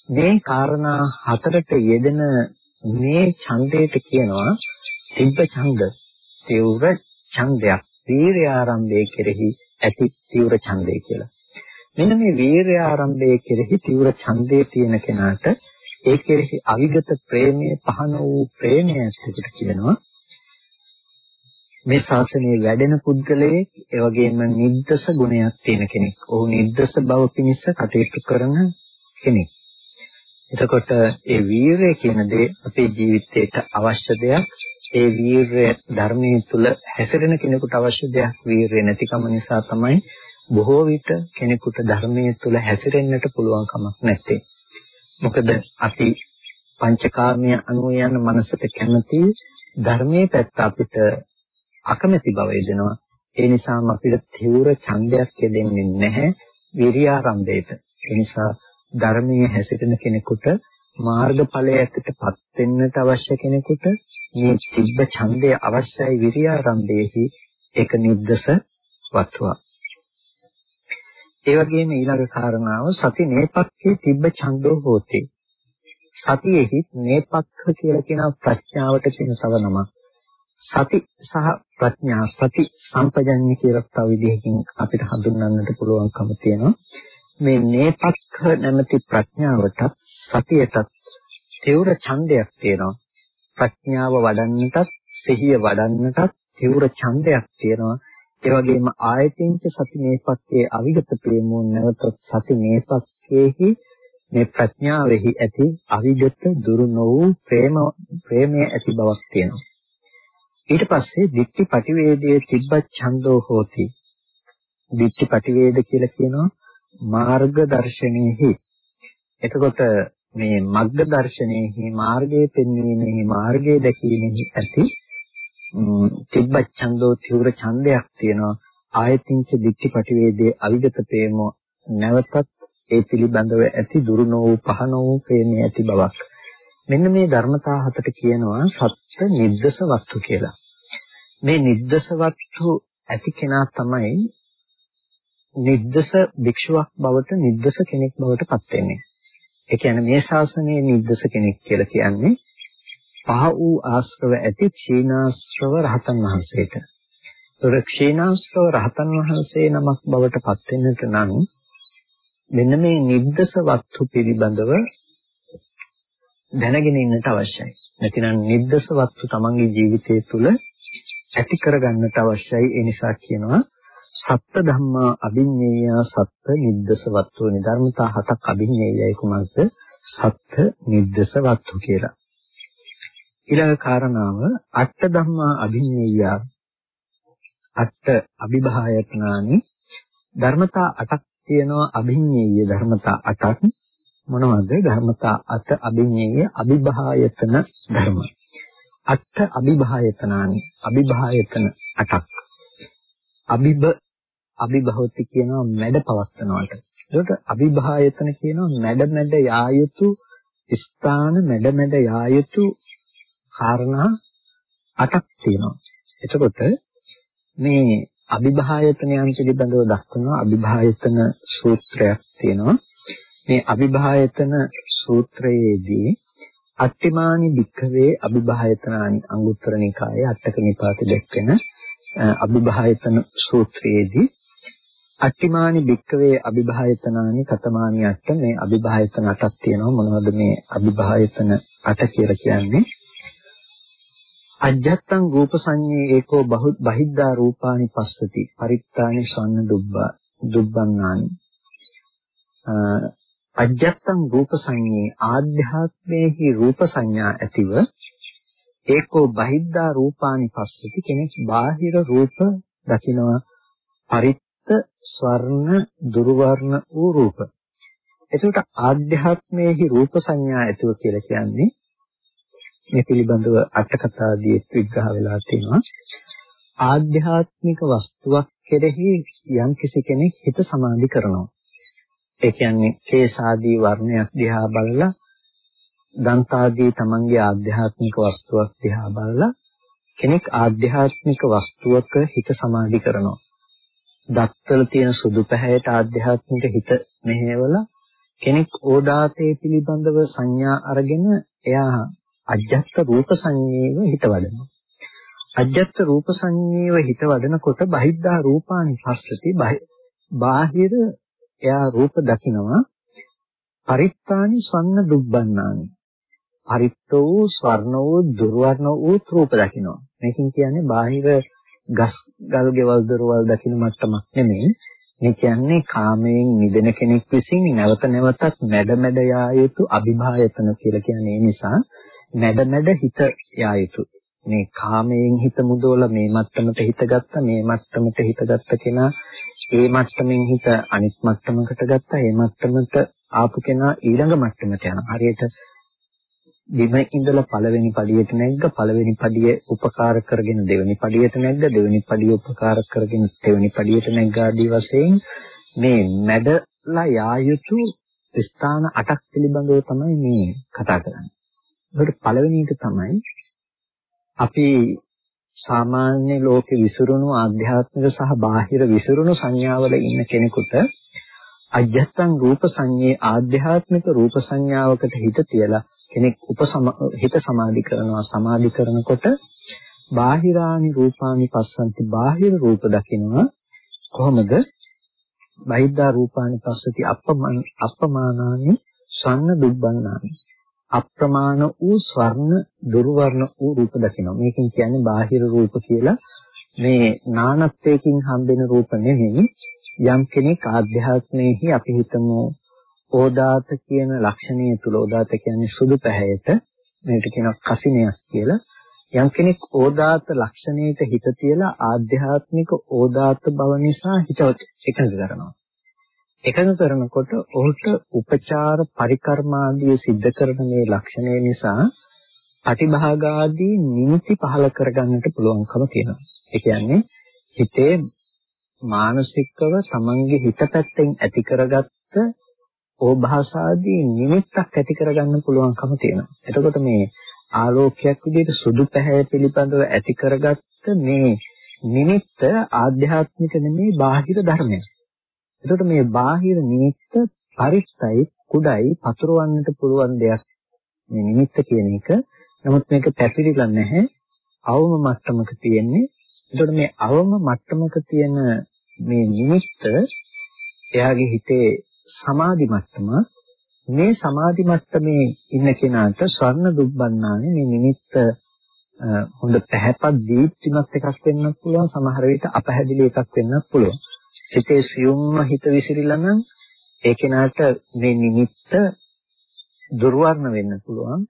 මේ කාරණා හතරට යෙදෙන මේ ඡන්දයට කියනවා තිබ්බ ඡන්ද තීව්‍ර ඡන්දයක් වීර්ය ආරම්භයේ කෙරෙහි ඇති තීව්‍ර ඡන්දය කියලා. මෙන්න මේ වීර්ය ආරම්භයේ කෙරෙහි තීව්‍ර ඡන්දයේ තියෙන කෙනාට ඒ කෙරෙහි අවිගත ප්‍රේමයේ පහන වූ ප්‍රේමය ඇත්තට කියනවා මේ ශාසනයේ වැඩෙන පුද්ගලයෙක් ඒ වගේම නිද්දස ගුණයක් තියෙන කෙනෙක්. ඔහු නිද්දස බව පිණිස කටයුතු කරන කෙනෙක්. එතකොට ඒ වීරය කියන දේ අපේ ජීවිතයට අවශ්‍ය දෙයක්. ඒ වීරය ධර්මයේ තුල හැසිරෙන කෙනෙකුට අවශ්‍ය දෙයක්. වීරය නැතිකම නිසා තමයි බොහෝ විට කෙනෙකුට ධර්මයේ තුල හැසිරෙන්නට පුළුවන් කමක් නැත්තේ. මොකද අපි පංචකාමයේ අනුව යන මනසට කැමති ධර්මයේ පැත්ත අපිට අකමැති බව එදෙනවා. ඒ නිසාම අපිට තීව්‍ර ඡන්දයක් දෙන්නේ නැහැ විරියාරම්භයට. ඒ නිසා ධර්මයේ හැසිරෙන කෙනෙකුට මාර්ගඵලයකටපත් වෙන්නට අවශ්‍ය කෙනෙකුට මේ තිබ්බ ඡන්දය අවශ්‍යයි විරියාරම්භයේහි ඒක නිද්දස වත්වා. ඒ වගේම ඊළඟ කාරණාව සති නේපක්ඛේ තිබ්බ ඡන්தோ හෝති. සතියෙහි නේපක්ඛ කියලා කියන ප්‍රඥාවට කියන සව නමක්. සති සහ ප්‍රඥා සති සම්පජඤ්ඤ කියලා තව විදිහකින් අපිට හඳුන්වන්නට පුළුවන්කම තියෙනවා. මේ නේපක්ඛ නැමැති ප්‍රඥාවට සතියටත් තීව්‍ර ඡන්දයක් තියෙනවා. ප්‍රඥාව වඩන්නටත් සිහිය වඩන්නටත් තීව්‍ර ඡන්දයක් තියෙනවා. ඒ වගේම ආයතින්ච සති නේපක්ඛයේ අවිගත ප්‍රේමෝ නැවත සති නේපක්ඛයේහි මේ ප්‍රඥාවෙහි ඇති අවිගත දුරු නො වූ ප්‍රේම ප්‍රේමයේ ඇති බවක් තියෙනවා. ඊට පස්සේ දික්ටි පටිවේදයේ තිබ්බ ඡන්தோ හෝති. දික්ටි පටිවේද කියලා කියනවා මාර්ග දර්ශනයේහි. එතකොට මේ මග්ග දර්ශනයේහි මාර්ගයේ පෙන්වීමෙහි මාර්ගයේ දැකීමෙහි ඇති තිබ්බ ඡන්தோ තීව්‍ර ඡන්දයක් තියෙනවා. ආයතින්ච දික්ටි පටිවේදයේ අවිගත ප්‍රේමෝ නැවතත් ඒ පිළිබඳව ඇති දුරු නොවූ පහන වූ ප්‍රේමයේ ඇති බවක්. මෙන්න මේ ධර්මතා හතට කියනවා සත්‍ය නිද්දස වස්තු කියලා. මේ නිද්දස වස්තු ඇති කෙනා තමයි නිද්දස භික්ෂුවක් බවට නිද්දස කෙනෙක් බවට පත් වෙන්නේ. ඒ කියන්නේ මේ ශාසනයේ නිද්දස කෙනෙක් කියලා කියන්නේ පහ වූ ආශ්‍රව ඇති ක්ෂීණාශ්‍රව රහතන් වහන්සේට. ඒතර ක්ෂීණාශ්‍රව රහතන් වහන්සේ නමක් බවට පත් වෙන්නට නම් මෙන්න මේ නිද්දස වස්තු පිළිබඳව දැනගෙන ඉන්නට අවශ්‍යයි. නැතිනම් නිද්දස වස්තු තමන්ගේ ජීවිතය තුළ ඇති කරගන්නට අවශ්‍යයි. ඒ නිසා කියනවා සත්‍ය ධම්මා අභිඤ්ඤේය සත්‍ය නිද්දස වස්තු නිධර්මතා හතක් අභිඤ්ඤේයයි කුමක්ද? සත්‍ය නිද්දස වස්තු කියලා. ඊළඟ කාරණාව අට්ඨ ධම්මා අභිඤ්ඤේය. අට්ඨ අභිභායතනානි ධර්මතා අටක් තියෙනවා අභිඤ්ඤේය ධර්මතා අටක්. මොනවද? ධර්මතා අට අභිඤ්ඤේය අභිභායතන ධර්ම. අට්ඨ අභිභායතනානි. අභිභායතන අටක්. අභිබ අභිභවති කියනවා මැඩ පවත්නවාට ඒකට අභිභායතන කියනවා මැඩ මැඩ යා යුතු ස්ථාන මැඩ මැඩ යා යුතු කාරණා අටක් තියෙනවා. එතකොට මේ අභිභායතනයන් පිළිබඳව දක්වන අභිභායතන සූත්‍රයක් තියෙනවා. මේ අභිභායතන සූත්‍රයේදී අට්ඨිමානි වික්ඛවේ අභිභායතනානි අංගුත්තර නිකායේ අටක නිපාතේ දැක්වෙන අභිභායතන සූත්‍රයේදී අට්ඨිමානි වික්ඛවේ අභිභායතනානි කතමානි අට්ඨ. මේ අභිභායතන අටක් තියෙනවා. මොනවද මේ අභිභායතන අට කියලා කියන්නේ? අජ්ජත්තං රූප සංඤේ ඒකෝ බහිද්ධා රූපානි පස්සති. පරිත්තානි සන්න දුබ්බා දුබ්බන්නානි. අජ්ජත්තං රූප සංඤේ ආධ්‍යාත්මේහි රූප සංඥා ඇතිව ඒකෝ බහිද්ධා රූපානි පස්සති. කෙනෙක් බාහිර රූප දකිනවා. පරිත්ත ස්වර්ණ දුර්වර්ණ වූ රූප. එතකොට ආධ්‍යාත්මේහි රූප සංඥා ඇතිව කියලා කියන්නේ මේ පිළිබඳව අටකතාදී විග්‍රහ වෙලා තියෙනවා. ආධ්‍යාත්මික වස්තුවක් කෙරෙහි යම්කිසි කෙනෙක් හිත සමාධි කරනවා. ඒ කියන්නේ කේසාදී වර්ණයක් දිහා බලලා දන්තාදී තමන්ගේ ආධ්‍යාත්මික වස්තුවක් දිහා බලලා කෙනෙක් ආධ්‍යාත්මික වස්තුවක හිත සමාධි කරනවා. දත්තල තියෙන සුදු පැහැයට ආධ්‍යාත්මික හිත මෙහෙवला කෙනෙක් ඕදාතේ පිළිබඳව සංඥා අරගෙන එයා අජ්ජත් රූප සංඤේව හිත වඩනවා. අජ්ජත් රූප සංඤේව හිත වඩනකොට බහිද්ධා රූපානි පස්සති බාහිර එයා රූප දකිනවා. පරිත්තානි ස්වර්ණ දුබ්බන්නානි. පරිත්ත වූ ස්වර්ණ වූ දුර්වර්ණ වූ රූප දකිනවා. මේකෙන් කියන්නේ බාහිර ගස් ගල් ගෙවල් දොරවල් දකින මට්ටමක් නෙමෙයි මේ කියන්නේ කාමයෙන් මිදෙන කෙනෙක් විසින් නැවත නැවතත් මැඩ මැඩ යා යුතු අභිභායතන කියලා කියන්නේ නිසා මැඩ මැඩ හිත යා යුතු මේ කාමයෙන් හිත මුදවලා මේ මට්ටමට හිත ගත්තා මේ මට්ටමට හිත ගත්ත කෙනා ඒ මට්ටමින් හිත අනිත් මට්ටමකට ගත්තා. ඒ මට්ටමට ආපු කෙනා ඊළඟ මට්ටමට යනවා. හරියට බිම ඉඳලා පළවෙනි පඩියට නැග්ග පළවෙනි පඩිය උපකාර කරගෙන දෙවෙනි පඩියට නැග්ග දෙවෙනි පඩිය උපකාර කරගෙන දෙවෙනි පඩියට නැග්ග ආදී වශයෙන් මේ මැඩලා යා යුතු ස්ථාන අටක් පිළිබඳව තමයි මේ කතා කරන්නේ. ඒකට පළවෙනි එක තමයි අපි සාමාන්‍ය ලෝකේ විසිරුණු ආධ්‍යාත්මික සහ බාහිර විසිරුණු සංඥාවල ඉන්න කෙනෙකුට අජත්තං රූප සංඤේ ආධ්‍යාත්මික රූප සංඥාවකට හිත තියලා කෙනෙක් උපසම හිත සමාධි කරනවා සමාධි කරනකොට බාහිරානි රූපානි පස්සන්ති බාහිර රූප දකිනවා කොහොමද බහිද්ධා රූපානි පස්සති අප්පමාන අප්පමානානි සන්න දුබ්බන්නානි අප්‍රමාණ වූ ස්වර්ණ දුර්වර්ණ වූ රූප දකිනවා. මේකෙන් කියන්නේ බාහිර රූප කියලා මේ නානත්වයෙන් හම්බෙන රූප නෙමෙයි. යම් කෙනෙක් ආධ්‍යාත්මයේහි අපි හිතමු ඕදාත කියන ලක්ෂණය තුල ඕදාත කියන්නේ සුදු පැහැයට මේකට කියනවා කසිනයක් කියලා. යම් කෙනෙක් ඕදාත ලක්ෂණයට හිත තියලා ආධ්‍යාත්මික ඕදාත බව නිසා හිත එකඟ කරනවා. එකඟ කරනකොට ඔහුට උපචාර පරිකර්මාදී සිද්ධ කරන මේ ලක්ෂණය නිසා අටිභාගාදී නිමිති පහල කරගන්නට පුළුවන්කම තියෙනවා. ඒ කියන්නේ හිතේ මානසිකව තමන්ගේ හිත පැත්තෙන් ඇති කරගත්ත ඕභාසාදී නිමිත්තක් ඇති කරගන්න පුළුවන්කම තියෙනවා. එතකොට මේ ආලෝකයක් විදිහට සුදු පැහැය පිළිබඳව ඇති කරගත්ත මේ නිමිත්ත ආධ්‍යාත්මික නෙමෙයි බාහිර ධර්මයක්. එතකොට මේ බාහිර නිමිත්ත පරිස්සයි කුඩයි පතුරවන්නට පුළුවන් දෙයක් මේ නිමිත්ත කියන එක. නමුත් මේක පැතිරිලා නැහැ. අවම මට්ටමක තියෙන්නේ. එතකොට මේ අවම මට්ටමක තියෙන මේ නිමිත්ත එයාගේ හිතේ සමාධි මට්ටම මේ සමාධි මට්ටමේ ඉන්න කෙනාට ස්වර්ණ දුබ්බන්නානේ මේ නිමිත්ත හොඳ පැහැපත් දීප්තිමත් එකක් වෙන්නත් පුළුවන් සමහර විට අපහැදිලි එකක් වෙන්නත් පුළුවන්. හිතේ සියුම්ම හිත විසිරිලා නම් ඒ කෙනාට මේ නිමිත්ත දුර්වර්ණ වෙන්න පුළුවන්.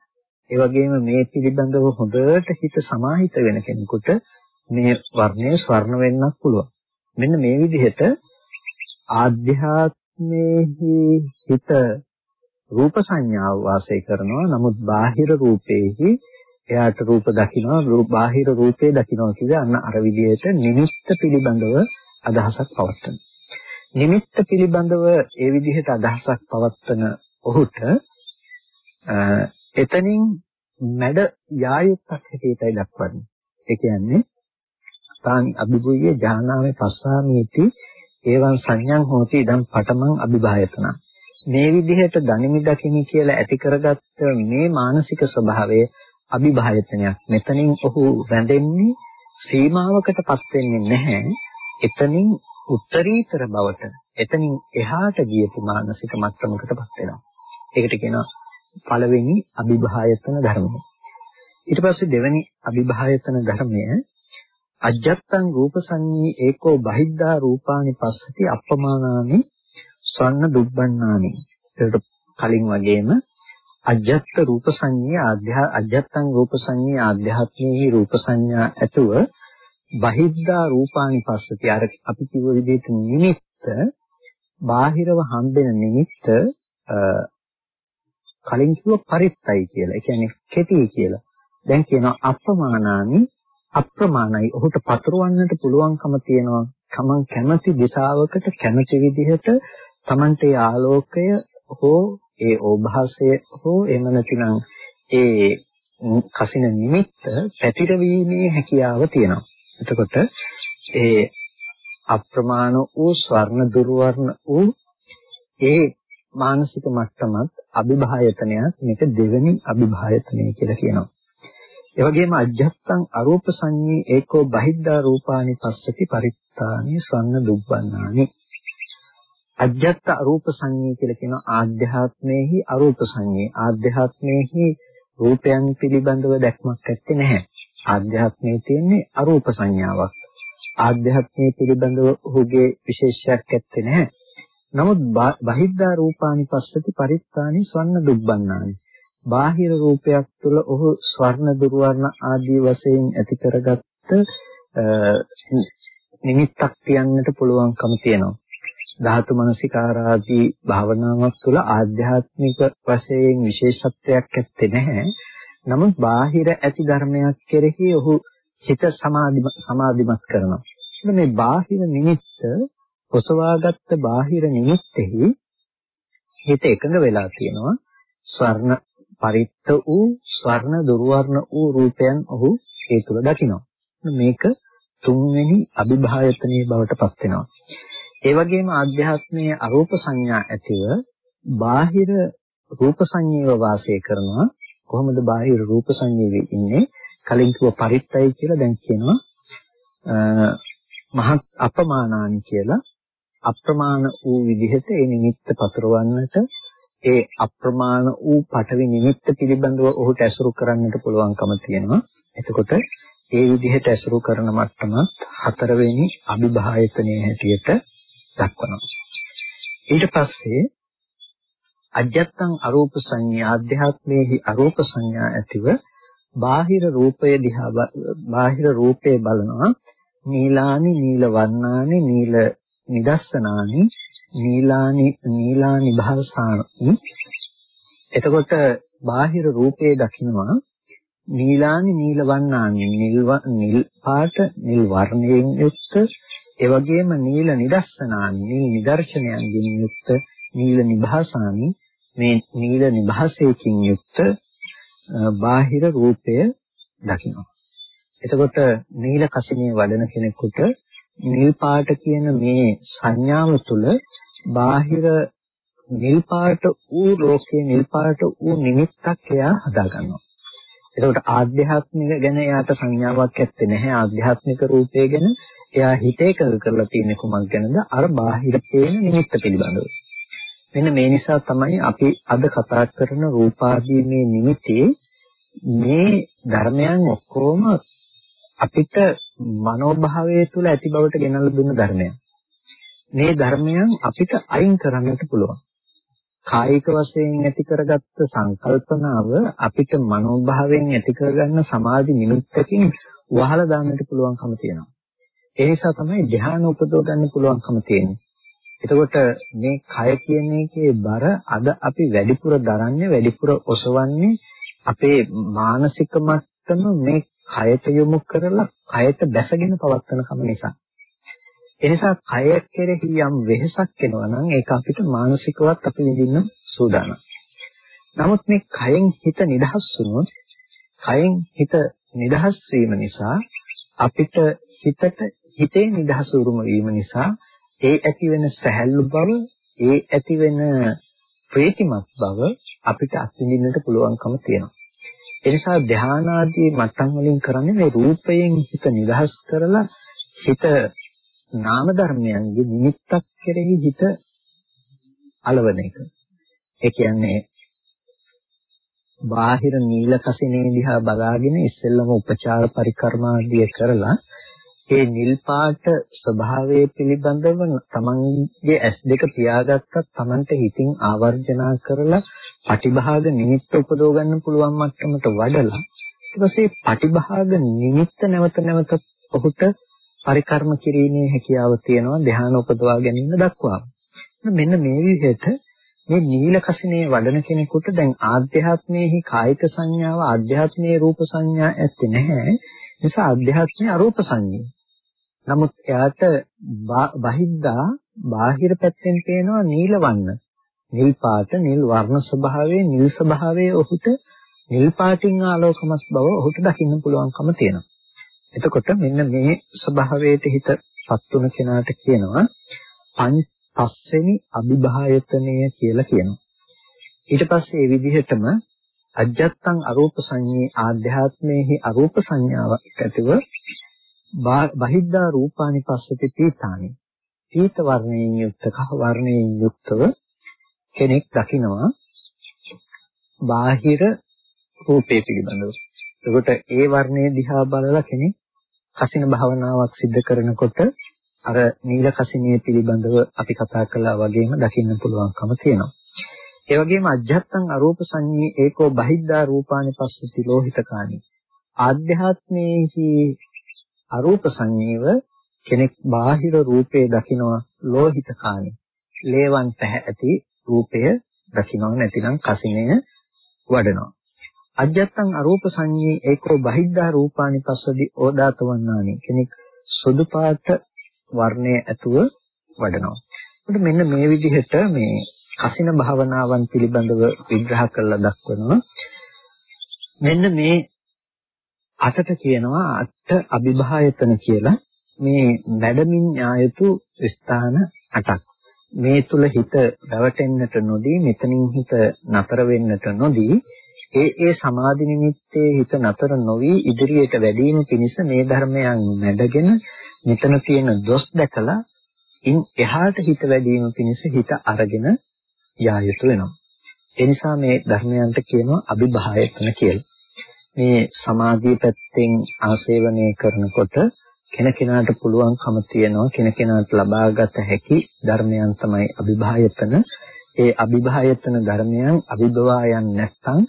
ඒ වගේම මේ පිළිබඳව හොඳට හිත සමාහිත වෙන කෙනෙකුට මේ වර්ණය ස්වර්ණ වෙන්නත් පුළුවන්. මෙන්න මේ විදිහට ආධ්‍යාත්මේහි හිත රූප සංඥාව වාසය කරනවා. නමුත් බාහිර රූපේහි එයාට රූප දකිනවා රූප බාහිර රූපේ දකිනවා කියන්නේ අන්න අර විදිහට නිමිත්ත පිළිබඳව අදහසක් පවත්වන. නිමිත්ත පිළිබඳව ඒ විදිහට අදහසක් පවත්වන ඔහුට එතනින් මැඩ යායුක්ක් හැටියටයි දක්වන්නේ. ඒ කියන්නේ තාන් අභිභූයේ ඥානාවේ පස්සාමීති ඒවන් සංඥං හෝති ඉදම් පඨමං අභිභායතන. මේ විදිහට ගනිමි දකිමි කියලා ඇති කරගත්ත මේ මානසික ස්වභාවය අභිභායතනයක්. මෙතනින් ඔහු රැඳෙන්නේ සීමාවකටපත් වෙන්නේ නැහැ. එතනින් උත්තරීතර බවට එතනින් එහාට ගියපු මානසික මට්ටමකටපත් වෙනවා. ඒකට කියනවා පළවෙනි අභිභායතන ධර්මය. ඊට පස්සේ දෙවෙනි අභිභායතන ධර්මය අජත්තං රූප සංඤී ඒකෝ බහිද්ධා රූපානි පස්සති අප්පමානානි ස්වර්ණ දුබ්බන්නානි. ඒකට කලින් වගේම අජත්ත රූප සංඤේ ආධ්‍යා අජත්තං රූප සංඤේ ආධ්‍යාත්මයේ රූප සංඥා ඇතුව බහිද්ධා රූපානි පස්සති අර අපි කිව්ව විදිහට නිමිත්ත බාහිරව හම්බෙන නිමිත්ත කලින් කිව්ව පරිත්තයි කියලා. ඒ කියන්නේ කෙටි කියලා. දැන් කියනවා අප්‍රමාණානි අප්‍රමාණයි. ඔහුට පතුරවන්නට පුළුවන්කම තියෙනවා. තමන් කැමති දිශාවකට කැමති විදිහට තමන්ට ආලෝකය හෝ ඒ ඕභාසය හෝ එහෙම නැතිනම් ඒ කසින නිමිත්ත පැතිරවීමේ හැකියාව තියෙනවා. එතකොට ඒ අප්‍රමාණ වූ ස්වර්ණ දුර්වර්ණ වූ ඒ මානසික මට්ටමත් අභිභායතනයක් මේක දෙවෙනි අභිභායතනය කියලා කියනවා. ඒ වගේම අජ්ජත්තං අරූප සංඤී ඒකෝ බහිද්ධා රූපානි පස්සති පරිත්තානි ස්වර්ණ දුබ්බන්නානි. අජ්ජත් අරූප සංඤේ කියලා කියන ආධ්‍යාත්මයේහි අරූප සංඤේ. ආධ්‍යාත්මයේහි රූපයන් පිළිබඳව දැක්මක් ඇත්තේ නැහැ. ආධ්‍යාත්මයේ තියෙන්නේ අරූප සංඥාවක්. ආධ්‍යාත්මයේ පිළිබඳව ඔහුගේ විශේෂයක් ඇත්තේ නැහැ. නමුත් බහිද්ධා රූපානි පස්සති පරිත්තානි ස්වර්ණ දුබ්බන්නානි. බාහිර රූපයක් තුළ ඔහු ස්වර්ණ දුර්වර්ණ ආදී වශයෙන් ඇති කරගත්ත නිමිත්තක් තියන්නට පුළුවන්කම තියෙනවා ධාතු මනසිකාරාදී භාවනාවක් තුළ ආධ්‍යාත්මික වශයෙන් විශේෂත්වයක් ඇත්තේ නැහැ. නමුත් බාහිර ඇති ධර්මයක් කෙරෙහි ඔහු හිත සමාධිමත් කරනවා. මේ බාහිර නිමිත්ත ඔසවාගත්ත බාහිර නිමිත්තෙහි හිත එකඟ වෙලා තියෙනවා. ස්වර්ණ පරිත්ත වූ ස්වර්ණ දුර්වර්ණ වූ රූපයන් ඔහු ඒ තුල දකිනවා. මේක තුන්වෙනි අභිභායතනයේ බවට පත් වෙනවා. ඒ වගේම ආධ්‍යාත්මයේ අරූප සංඥා ඇතිව බාහිර රූප සංඥේව වාසය කරනවා කොහොමද බාහිර රූප සංඥේවේ ඉන්නේ කලින් කිව්ව පරිත්තයි කියලා දැන් කියනවා මහත් අපමානානි කියලා අප්‍රමාණ වූ විදිහට ඒ නිමිත්ත පතරවන්නට ඒ අප්‍රමාණ වූ පටවි නිමිත්ත පිළිබඳව ඔහුට ඇසුරු කරන්නට පුළුවන්කම තියෙනවා එතකොට ඒ විදිහට ඇසුරු කරන මට්ටමත් හතරවෙනි අභිභායතනයේ හැටියට දක්වනවා. ඊට පස්සේ අජත්තං අරූප සංඥා අධ්‍යාත්මයේහි අරූප සංඥා ඇතිව බාහිර රූපය දිහා බාහිර රූපේ බලනවා නීලානි නීල වර්ණානි නීල නිදස්සනානි නීලානි නීලානි භාසානි. එතකොට බාහිර රූපේ දකින්නවා නීලානි නීල වර්ණානි නිල් නිල් පාට නිල් වර්ණයෙන් යුක්ත. ඒ වගේම නීල නිදර්ශනානි මේ නිදර්ශනයන්ගෙන් යුක්ත. නීල නිභාසානි මේ නීල නිභාසයෙන් යුක්ත බාහිර රූපය දකිනවා. එතකොට නීල කසිනිය වඩන කෙනෙකුට නිල් පාට කියන මේ සංඥාව තුළ බාහිර නිල් පාට වූ ලෝකයේ නිල් පාට වූ නිමිත්තක් එයා හදා ගන්නවා. එතකොට ආධ්‍යාත්මික ගැන එයාට සංඥාවක් ඇත්තේ නැහැ. ආධ්‍යාත්මික රූපය ගැන එයා හිතේ කර කරලා තියෙන කුමක් ගැනද? අර බාහිර පේන නිමිත්ත පිළිබඳව. මෙන්න මේ නිසා තමයි අපි අද කතා කරන රූපාදී මේ නිමිති මේ ධර්මයන් ඔක්කොම අපිට මනෝභාවය තුළ ඇති බවට ගෙනල්ලා දුන්න ධර්මයන්. මේ ධර්මයන් අපිට අයින් කරන්නට පුළුවන්. කායික වශයෙන් ඇති කරගත්ත සංකල්පනාව අපිට මනෝභාවයෙන් ඇති කරගන්න සමාධි නිමිත්තකින් වහලා දාන්නට පුළුවන්කම තියෙනවා. ඒ නිසා තමයි ධ්‍යාන උපදව ගන්න පුළුවන්කම තියෙන්නේ. එතකොට මේ කය කියන එකේ බර අද අපි වැඩිපුර දරන්නේ වැඩිපුර ඔසවන්නේ අපේ මානසික මට්ටම මේ කයට යොමු කරලා කයට බැසගෙන පවත්වන කම නිසා. එනිසා කය කෙරෙහි යම් වෙහසක් එනවා නම් ඒක අපිට මානසිකවත් අපි විඳින්න සූදානම්. නමුත් මේ කයෙන් හිත නිදහස් වුණොත් කයෙන් හිත නිදහස් වීම නිසා අපිට හිතට හිතේ නිදහස උරුම වීම නිසා ඒ ඇති වෙන සැහැල්ලු බව ඒ ඇති වෙන ප්‍රීතිමත් බව අපිට අත්විඳින්නට පුළුවන්කම තියෙනවා. ඒ නිසා ධානාදී මට්ටම් වලින් කරන්නේ මේ රූපයෙන් හිත නිදහස් කරලා හිත නාම ධර්මයන්ගේ නිමිත්තක් කෙරෙහි හිත అలවන එක. ඒ කියන්නේ බාහිර නීල කසිනේ දිහා බලාගෙන ඉස්සෙල්ලම උපචාර පරිකර්මාදිය කරලා ඒ නිල් පාට ස්වභාවය පිළිබඳව තමන්ගේ ඇස් දෙක පියාගත්තත් තමන්ට හිතින් ආවර්ජනා කරලා පටිභාග නිමිත්ත උපදව ගන්න පුළුවන් මට්ටමට වඩලා ඊට පස්සේ පටිභාග නිමිත්ත නැවත නැවත ඔහුට පරිකර්ම කිරීමේ හැකියාව තියෙනවා ධ්‍යාන උපදවා ගැනීම දක්වා. මෙන්න මේ විදිහට මේ නීල කසිනේ වඩන කෙනෙකුට දැන් ආධ්‍යාත්මයේහි කායික සංඥාව ආධ්‍යාත්මයේ රූප සංඥා ඇත්තේ නැහැ. නිසා ආධ්‍යාත්මයේ අරූප සංඥා. නමුත් එයාට බහිද්දා බාහිර පැත්තෙන් පේනවා නීල වන්න. නිල් පාට නිල් වර්ණ ස්වභාවයේ නිල් ස්වභාවයේ ඔහුට නිල් පාටින් ආලෝකමත් බව ඔහුට දකින්න පුළුවන්කම තියෙනවා. එතකොට මෙන්න මේ ස්වභාවයට හිතපත් තුන කෙනාට කියනවා පස්වෙනි අභිභායතනය කියලා කියනවා. ඊට පස්සේ මේ විදිහටම අජත්තං අරූප සංඤේ ආධ්‍යාත්මේහි අරූප සංඥාවක් ඇතිව බහිද්ධා රූපානි පස්සති පීතානි. පීත වර්ණයෙන් යුක්ත කහ වර්ණයෙන් යුක්තව කෙනෙක් දකිනවා බාහිර රූපේ පිළිබඳව. එතකොට ඒ වර්ණයේ දිහා බලලා කෙනෙක් කසින භාවනාවක් සිද්ධ කරනකොට අර නීල කසිනිය පිළිබඳව අපි කතා කළා වගේම දකින්න පුළුවන්කම තියෙනවා. ඒ වගේම අජ්ජත්තං අරූප සංඤී ඒකෝ බහිද්ධා රූපානි පස්සති ලෝහිතකානි. ආධ්‍යාත්මේහි අරූප සංඤීව කෙනෙක් බාහිර රූපේ දකිනවා ලෝහිතකානි. ලේවන් පැහැ ඇති රූපය දකිනවා නැතිනම් කසිනය වඩනවා. අජ්ජත්තං අරූප සංඤේ ඒකෝ බහිද්ධා රූපානි පස්සදි ඕදාත වන්නානි කෙනෙක් සුදු පාට වර්ණයේ ඇතුව වඩනවා. එතකොට මෙන්න මේ විදිහට මේ කසින භාවනාවන් පිළිබඳව විග්‍රහ කරලා දක්වනවා. මෙන්න මේ අටට කියනවා අට අභිභායතන කියලා මේ වැඩමින් ඥායතු ස්ථාන අටක්. මේ තුල හිත රැවටෙන්නට නොදී මෙතනින් හිත නතර වෙන්නට නොදී ඒ ඒ සමාධි නිමිත්තේ හිත නතර නොවි ඉදිරියට වැඩිම පිණිස මේ ධර්මයන් නැඩගෙන මෙතන තියෙන දොස් දැකලා ඉන් එහාට හිත වැඩිම පිණිස හිත අරගෙන යා යුතු වෙනවා. ඒ නිසා මේ ධර්මයන්ට කියනවා අභිභායතන කියලා. මේ සමාධිය පැත්තෙන් ආසේවනය කරනකොට කෙනකෙනාට පුළුවන්කම තියෙනවා කෙනකෙනාට ලබාගත හැකි ධර්මයන් තමයි අභිභායතන. ඒ අභිභායතන ධර්මයන් අභිභවායන් නැත්නම්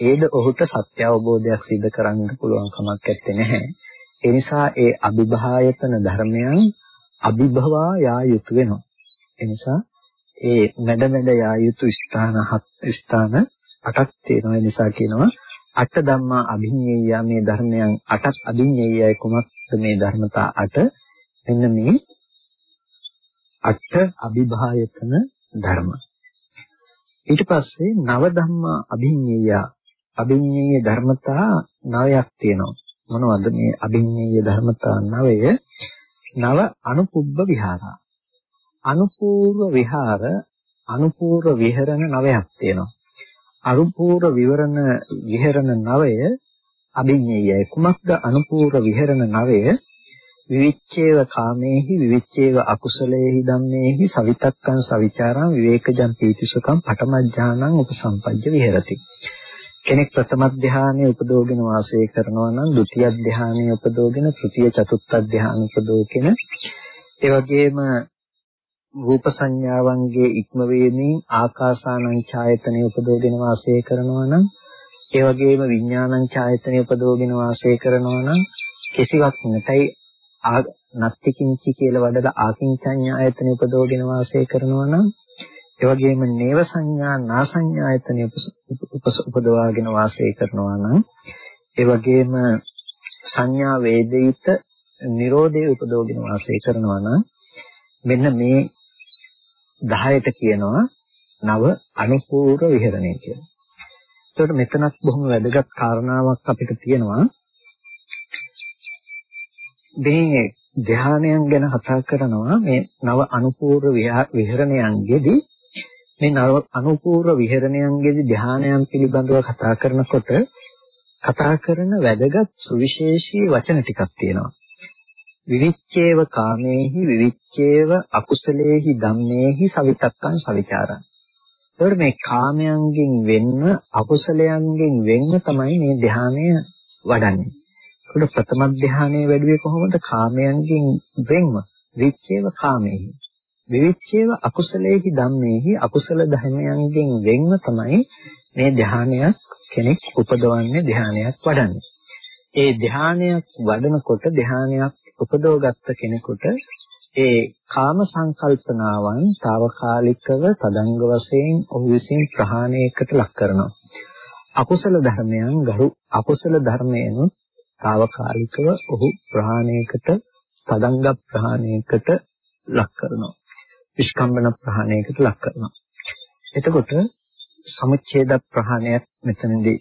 ඒද ඔහුට සත්‍ය අවබෝධයක් සිදු කරන්න පුළුවන් කමක් නැත්තේ නැහැ. ඒ නිසා ඒ අභිභායතන ධර්මයන් අභිභවා යා යුතු වෙනවා. ඒ නිසා ඒ මැඩ මැඩ යා යුතු ස්ථාන හත් ස්ථාන අටක් තියෙනවා. ඒ නිසා කියනවා අට ධම්මා අභිඤ්ඤේය මේ ධර්මයන් අටක් අභිඤ්ඤේයයි කුමක්ද මේ ධර්මතා අට? මෙන්න මේ අට අභිභායතන ධර්ම. ඊට පස්සේ නව ධම්මා අභිඤ්ඤේය අභිඤ්ඤේය ධර්මතා නවයක් තියෙනවා. මොනවද මේ අභිඤ්ඤේය ධර්මතා නවය? නව අනුපුබ්බ විහාරා. අනුපූර්ව විහාර අනුපූර්ව විහරණ නවයක් තියෙනවා. අනුපූර්ව විවරණ විහරණ නවය අභිඤ්ඤේයයි. කුමක්ද අනුපූර්ව විහරණ නවය? විවිච්ඡේව කාමේහි විවිච්ඡේව අකුසලේහි ධම්මේහි සවිතක්කං සවිචාරං විවේකජං පීතිසුඛං පඨමඥානං උපසම්පජ්ජ විහෙරති. කෙනෙක් ප්‍රථම ධානයේ උපදෝගෙන වාසය කරනවා නම් ဒုတိ ය ධානයේ උපදෝගෙන තෘතිය චතුර්ථ ධානය උපදෝගෙන ඒ වගේම රූප සංඥාවන්ගේ ඉක්ම වීමෙන් ආකාසානං ඡායතනෙ උපදෝගෙන වාසය කරනවා නම් ඒ වගේම විඥානං ඡායතනෙ උපදෝගෙන වාසය කරනවා නම් කිසිවක් නැතයි නත්ති කිංචි කියලා වඩලා ආකින්චඤ්ඤායතනෙ උපදෝගෙන වාසය කරනවා නම් ඒ වගේම නේව සංඥා නාසඤ්ඤායතනෙ උපදවාගෙන වාසය කරනවා නම් ඒ වගේම සංඥා වේදිත නිරෝධය උපදෝගෙන වාසය කරනවා නම් මෙන්න මේ 10ට කියනවා නව අනුපූර්ව විහරණය කියලා. එතකොට මෙතනත් බොහොම වැදගත් කාරණාවක් අපිට තියෙනවා. මේ ධානයන් ගැන කතා කරනවා මේ නව අනුපූර්ව විහරණයන්ගෙදී මේ නව අනුපූර්ව විහරණයන්ගෙදී ධානයන් පිළිබඳව කතා කරනකොට කතා කරන වැදගත් සුවිශේෂී වචන ටිකක් තියෙනවා. විවිච්ඡේව කාමේහි විවිච්ඡේව අකුසලේහි ධම්මේහි සවිතක්කං සවිචාරං. ඒකට මේ කාමයන්ගෙන් වෙන්න අකුසලයන්ගෙන් වෙන්න තමයි මේ ධානය වඩන්නේ. ඒකට ප්‍රථම ධානයේ වැඩිවේ කොහොමද කාමයන්ගෙන් වෙන්ව විච්ඡේව කාමේහි. විවිච්ඡේව අකුසලේහි ධම්මේහි අකුසල ධර්මයන්ගෙන් වෙන්ව තමයි මේ ධානයක් කෙනෙක් උපදවන්නේ ධානයක් වඩන්නේ. ඒ ධානයක් වඩනකොට ධානයක් උපදවගත්ත කෙනෙකුට ඒ කාම සංකල්පනාවන් తాවකාලිකව තදංග වශයෙන් ඔහු විසින් ප්‍රහාණයකට ලක් කරනවා. අකුසල ධර්මයන් ගරු අකුසල ධර්මයන් తాවකාලිකව ඔහු ප්‍රහාණයකට තදංග ප්‍රහාණයකට ලක් කරනවා. විස්කම්බන ප්‍රහාණයකට ලක් කරනවා. එතකොට සමුච්ඡේද ප්‍රහාණයක් මෙතනදී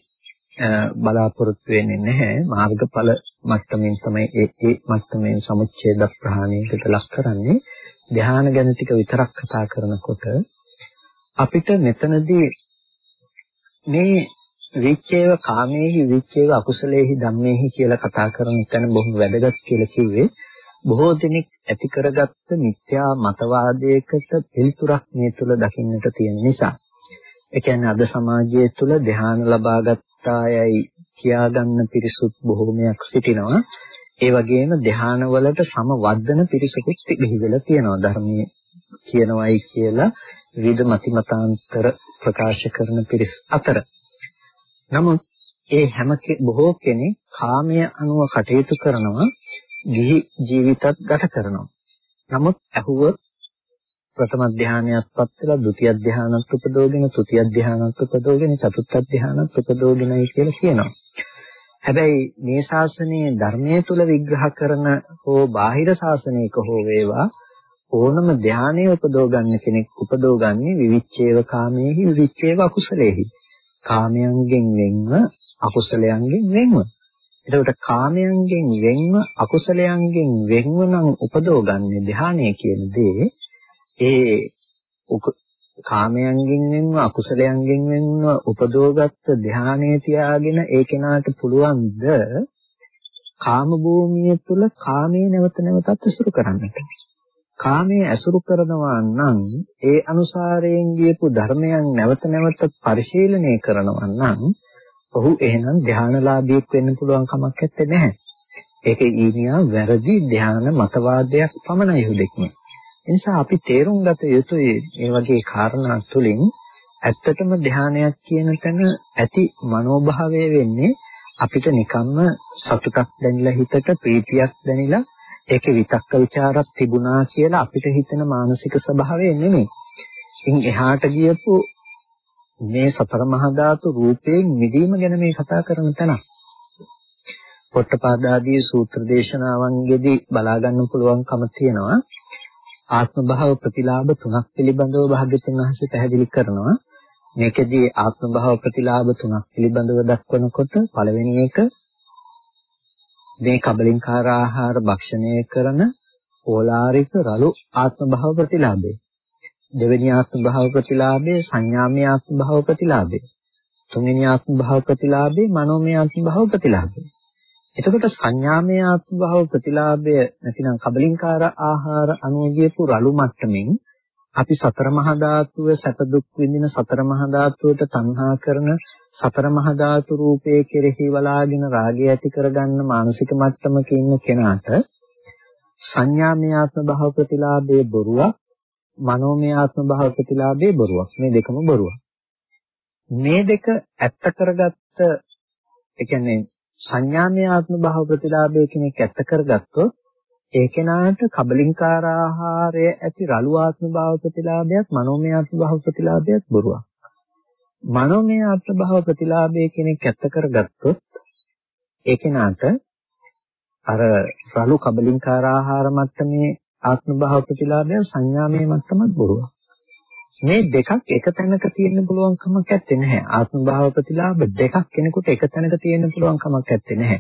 බලාපොරොත්තු වෙන්නේ නැහැ මාර්ගඵල මට්ටමින් තමයි ඒ ඒ මට්ටමෙන් සමුච්ඡේද ප්‍රහාණයකට ලක් කරන්නේ ධ්‍යාන ගැන ටික විතරක් කතා කරනකොට අපිට මෙතනදී මේ විච්ඡේව කාමේහි විච්ඡේව අකුසලේහි ධම්මේහි කියලා කතා කරන එක බොහොම වැදගත් කියලා කිව්වේ බොහෝ දෙනෙක් ඇති කරගත්ත මිත්‍යා මතවාදයකට පිළිතුරක් මේ තුල දකින්නට තියෙන නිසා ඒ කියන්නේ අද සමාජයේ තුල ධ්‍යාන ලබාගත් අයයි කියාගන්න පිරිසුත් බොහෝමයක් සිටිනවා. ඒ වගේම ධ්‍යාන වලට සමවද්දන පිරිසකුත් පිළිහිදලා තියෙනවා ධර්මයේ කියනවායි කියලා විවිධ මතිමතාන්තර ප්‍රකාශ කරන පිරිස් අතර. නමුත් ඒ හැම බොහෝ කෙනෙක් කාමයේ අනුව කටයුතු කරනවා ගිහි ජීවිතත් ගත කරනවා. නමුත් අහුව ප්‍රථම ධානයක්පත් වෙලා ဒုတိ ය ධානයක් උපදෝගෙන තෘතිය ධානයක් උපදෝගෙන චතුර්ථ ධානයක් උපදෝගෙනයි කියලා කියනවා. හැබැයි මේ ශාසනයේ ධර්මයේ තුල විග්‍රහ කරන හෝ බාහිර ශාසනයක හෝ වේවා ඕනම ධානය උපදව ගන්න කෙනෙක් උපදවගන්නේ විවිච්ඡේව කාමයේහි විවිච්ඡේව අකුසලයේහි. කාමයන්ගෙන් වෙන්ව අකුසලයන්ගෙන් වෙන්ව. එතකොට කාමයන්ගෙන් වෙන්ව අකුසලයන්ගෙන් වෙන්ව නම් උපදවගන්නේ ධානය කියන දේ ඒ කාමයන්ගෙන් වෙන්ව අකුසලයන්ගෙන් වෙන්ව උපදෝගත්ත ධානයේ තියාගෙන ඒ කෙනාට පුළුවන්ද කාම භූමිය තුල කාමයේ නැවත නැවතත් අසුරු කරන්නට. කාමයේ අසුරු කරනවා නම් ඒ අනුසාරයෙන් ගියපු ධර්මයන් නැවත නැවත පරිශීලනය කරනවා නම් ඔහු එහෙනම් ධානලාභියෙක් වෙන්න පුළුවන් කමක් නැත්තේ. ඒක ඊනියා වැරදි ධාන මතවාදයක් පමණයි හුදෙක්ම. නිසා අපි තේරුම් ගත යුතුයි මේ වගේ කාරණා තුළින් ඇත්තටම ධානයක් කියන තැන ඇති මනෝභාවය වෙන්නේ අපිට නිකම්ම සතුටක් දැනිලා හිතට ප්‍රීතියක් දැනිලා ඒකේ විතක්ක ਵਿਚාරක් තිබුණා කියලා අපිට හිතෙන මානසික ස්වභාවය නෙමෙයි. ඉන් එහාට ගියපු මේ සතර මහා ධාතු රූපයෙන් මිදීම ගැන මේ කතා කරන තැන. පොට්ටපාදාදී සූත්‍ර දේශනාවන්ගෙදී බලා ගන්න පුළුවන්කම තියෙනවා. ආත්ම භාව ප්‍රතිලාභ තුනක් පිළිබඳව භාග්‍යතුන් වහන්සේ පැහැදිලි කරනවා. මේකෙදී ආත්ම භාව ප්‍රතිලාභ තුනක් පිළිබඳව දක්වනකොට පළවෙනි එක මේ කබලින්කාර ආහාර භක්ෂණය කරන ඕලාරික රළු ආත්ම භාව ප්‍රතිලාභය. දෙවෙනි ආත්ම භාව ප්‍රතිලාභය සංඥාමය ආත්ම භාව ප්‍රතිලාභය. තුන්වෙනි ආත්ම භාව ප්‍රතිලාභය මනෝමය ආත්ම භාව ප්‍රතිලාභය. එතකොට සංඥාමය ආත්ම භාව ප්‍රතිලාභය නැතිනම් කබලින්කාර ආහාර අනුගියපු රළු මට්ටමින් අපි සතර මහා ධාතුව සැප දුක් විඳින සතර මහා ධාතුවට තණ්හා කරන සතර මහා ධාතු රූපයේ කෙරෙහි වලාගෙන රාගය ඇති කරගන්න මානසික මට්ටමක ඉන්න කෙනාට සංඥාමය ආත්ම භාව ප්‍රතිලාභයේ බොරුවක් මනෝමය ආත්ම භාව ප්‍රතිලාභයේ බොරුවක් මේ දෙකම බොරුවක් මේ දෙක ඇත්ත කරගත්ත ඒ කියන්නේ සංඥාමය ආත්ම භාව ප්‍රතිලාභය කෙනෙක් ඇත්ත කරගත්තොත් ඒ කෙනාට කබලින්කාර ආහාරය ඇති රළු ආත්ම භාව ප්‍රතිලාභයක් මනෝමය ආත්ම භාව ප්‍රතිලාභයක් බොරුවක්. මනෝමය ආත්ම භාව ප්‍රතිලාභය කෙනෙක් ඇත්ත කරගත්තොත් ඒ කෙනාට අර රළු කබලින්කාර ආහාර මට්ටමේ ආත්ම භාව ප්‍රතිලාභය සංඥාමය මට්ටමත් බොරුවක්. මේ දෙකක් එක තැනක තියෙන්න පුළුවන් කමක් නැත්තේ නැහැ. ආත්ම භාව ප්‍රතිලාභ දෙකක් කෙනෙකුට එක තැනක තියෙන්න පුළුවන් කමක් නැත්තේ නැහැ.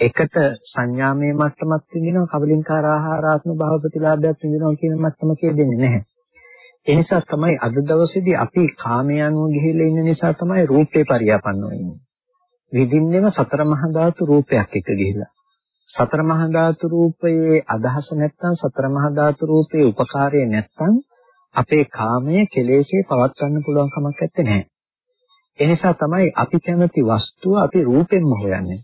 එකට සංඥාමය මට්ටමක් විඳිනවා කබලින්කාර ආහාරාත්ම භාව ප්‍රතිලාභයක් විඳිනවා කියන මට්ටම කියෙන්නේ නැහැ. ඒ නිසා තමයි අද දවසේදී අපි කාමයන්ව ගිහිල්ලා ඉන්න නිසා තමයි රූපේ පරියාපන්න වෙන්නේ. විඳින්නෙම සතර මහා ධාතු රූපයක් එක ගිහිල්ලා. සතර මහා ධාතු රූපයේ අදහස නැත්තම් සතර මහා ධාතු රූපයේ උපකාරය නැත්තම් අපේ කාමයේ කෙලෙසේ පවත්වන්න පුළුවන් කමක් නැත්තේ. ඒ නිසා තමයි අපි කැමති වස්තුව අපි රූපෙන්ම හොයන්නේ.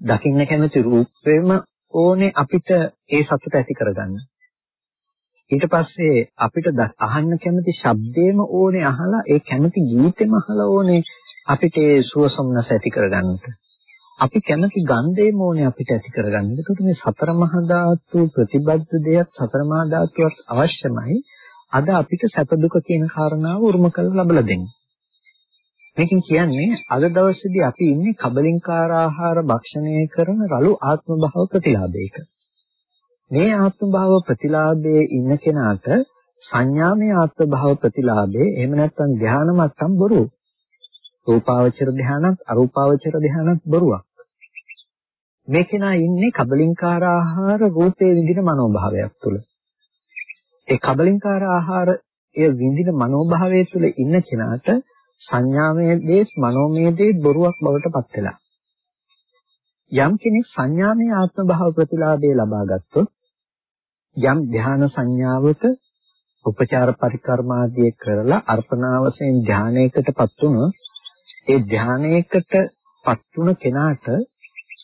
දකින්න කැමති රූපෙම ඕනේ අපිට ඒ සතුට ඇති කරගන්න. ඊට පස්සේ අපිට අහන්න කැමති ශබ්දේම ඕනේ අහලා ඒ කැමති ගීතෙම අහලා ඕනේ අපිට ඒ සුවසම්නස ඇති කරගන්නට. අපි කැමති ගන්ධේම ඕනේ අපිට ඇති කරගන්න. ඒකට මේ සතර මහා ධාතු ප්‍රතිබද්ධ දෙයක් සතර මහා ධාතුවක් අවශ්‍යමයි. අද අපිට සැප දුක කියන කාරණාව උරුම කරලා ලබලා දෙන්නේ. මේකෙන් කියන්නේ අද දවසේදී අපි ඉන්නේ කබලින්කාර ආහාර භක්ෂණය කරන රළු ආත්ම භාව ප්‍රතිලාභයක. මේ ආත්ම භාව ප්‍රතිලාභයේ ඉන්න කෙනාට සංඥාමය ආත්ම භාව ප්‍රතිලාභේ එහෙම නැත්නම් ධානා මට්ටම් බොරු. රූපාවචර ධානත් අරූපාවචර ධානත් බොරුවක්. මේ කෙනා ඉන්නේ කබලින්කාර ආහාර රූපේ විඳින මනෝභාවයක් තුළ. ඒ කබලින්කාර ආහාර ඒ විඳින මනෝභාවය තුළ ඉන්න කෙනාට සංඥාමය දේත් මනෝමය දේත් බොරුවක් බවට පත් වෙලා. යම් කෙනෙක් සංඥාමය ආත්ම භාව ප්‍රතිලාභය ලබා ගත්තොත් යම් ධ්‍යාන සංඥාවක උපචාර පරිකර්මාදිය කරලා අර්පණාවසෙන් ධානයකටපත් වුණොත් ඒ ධානයකටපත් වුණ කෙනාට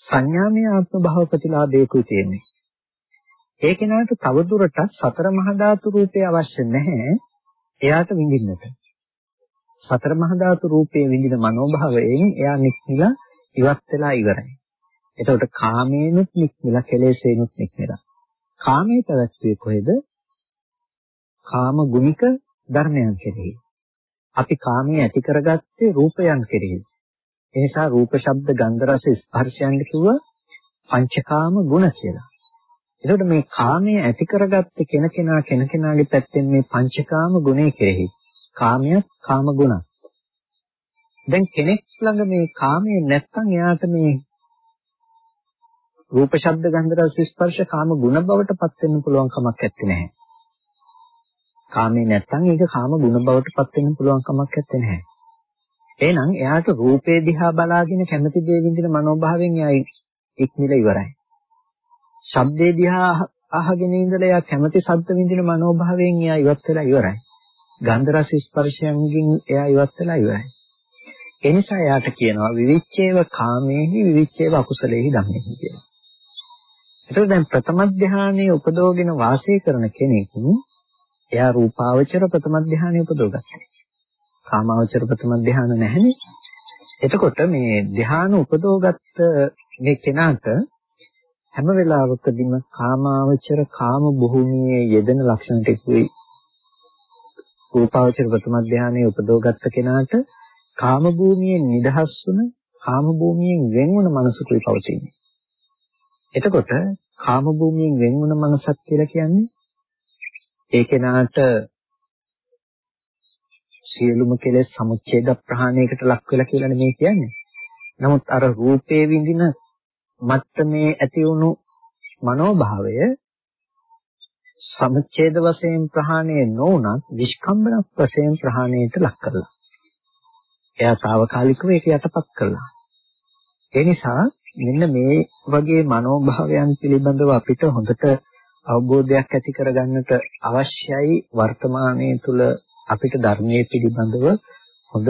සංඥාමය ආත්ම භාව ප්‍රතිලාභයකුයි තියෙන්නේ. ඒ කෙනාට තවදුරටත් සතර මහා ධාතු රූපේ අවශ්‍ය නැහැ එයාට විඳින්නට. සතර මහා ධාතු රූපයේ විඳින මනෝභාවයෙන් එයා නික්මිලා ඉවත් වෙලා ඉවරයි. එතකොට කාමේනුත් නික්මිලා කෙලෙසේනුත් නික්මිලා. කාමයේ පැවැත්වුවේ කොහෙද? කාම ගුණික ධර්මයන් කෙරෙහි. අපි කාමයේ ඇති කරගත්තේ රූපයන් කෙරෙහි. ඒ නිසා රූප, ශබ්ද, ගන්ධ, රස, ස්පර්ශයන් කිව්ව පංචකාම ගුණ කියලා. එතකොට මේ කාමයේ ඇති කරගත්තේ කෙනකෙනා කෙනකෙනාගේ පැත්තෙන් මේ පංචකාම ගුණය කෙරෙහි. කාමයක් කාම ගුණක්. දැන් කෙනෙක් ළඟ මේ කාමය නැත්තම් එයාට මේ රූප ශබ්ද ගන්ධ රස ස්පර්ශ කාම ගුණ බවට පත් වෙන්න පුළුවන් කමක් නැත්තේ නැහැ. කාමේ නැත්තම් ඒක කාම ගුණ බවට පත් වෙන්න පුළුවන් කමක් නැත්තේ නැහැ. එහෙනම් එයාට රූපේ දිහා බලාගෙන කැමති දේ විඳින මනෝභාවයෙන් එයා ඉක්මිල ඉවරයි. ශබ්දේ දිහා අහගෙන ඉඳලා එයා කැමති ශබ්ද විඳින මනෝභාවයෙන් එයා ඉවත් වෙලා ඉවරයි. ගන්ධ රස ස්පර්ශයන්ගෙන් එයා ඉවත් වෙලා ඉවරයි. ඒ නිසා එයාට කියනවා විවිච්ඡේව කාමේහි විවිච්ඡේව අකුසලේහි ධම්මේහි කියලා. ඒතකොට දැන් ප්‍රථම ධානයේ උපදෝගෙන වාසය කරන කෙනෙක් එයා රූපාවචර ප්‍රථම ධානයේ උපදවගත්තා. කාමාවචර ප්‍රථම ධාන නැහැනේ. එතකොට මේ ධාන උපදවගත්ත මේ කෙනාට හැම වෙලාවකදීම කාමාවචර කාම භූමියේ යෙදෙන ලක්ෂණ ටිකුයි රූපාවචර ප්‍රථම ධානයේ උපදවගත්ත කෙනාට කාම භූමියෙන් නිදහස් වුණ කාම භූමියෙන් වෙන් වුණ මනසකුයි පවතින්නේ. එතකොට කාම භූමියෙන් වෙන් වුණ මනසක් කියලා කියන්නේ ඒ කෙනාට සියලුම කෙලෙස් සමුච්ඡේද ප්‍රහාණයකට ලක් වෙලා කියලා නෙමෙයි කියන්නේ. නමුත් අර රූපේ විඳින මට්ටමේ ඇති වුණු මනෝභාවය සමුච්ඡේද වශයෙන් ප්‍රහාණය නොවුනත් විස්කම්බන වශයෙන් ප්‍රහාණයට ලක් කරලා. එයා తాවකාලිකව ඒක යටපත් කළා. ඒ නිසා මෙන්න මේ වගේ මනෝභාවයන් පිළිබඳව අපිට හොඳට අවබෝධයක් ඇති කරගන්නට අවශ්‍යයි වර්තමානයේ තුල අපිට ධර්මයේ පිළිබඳව හොඳ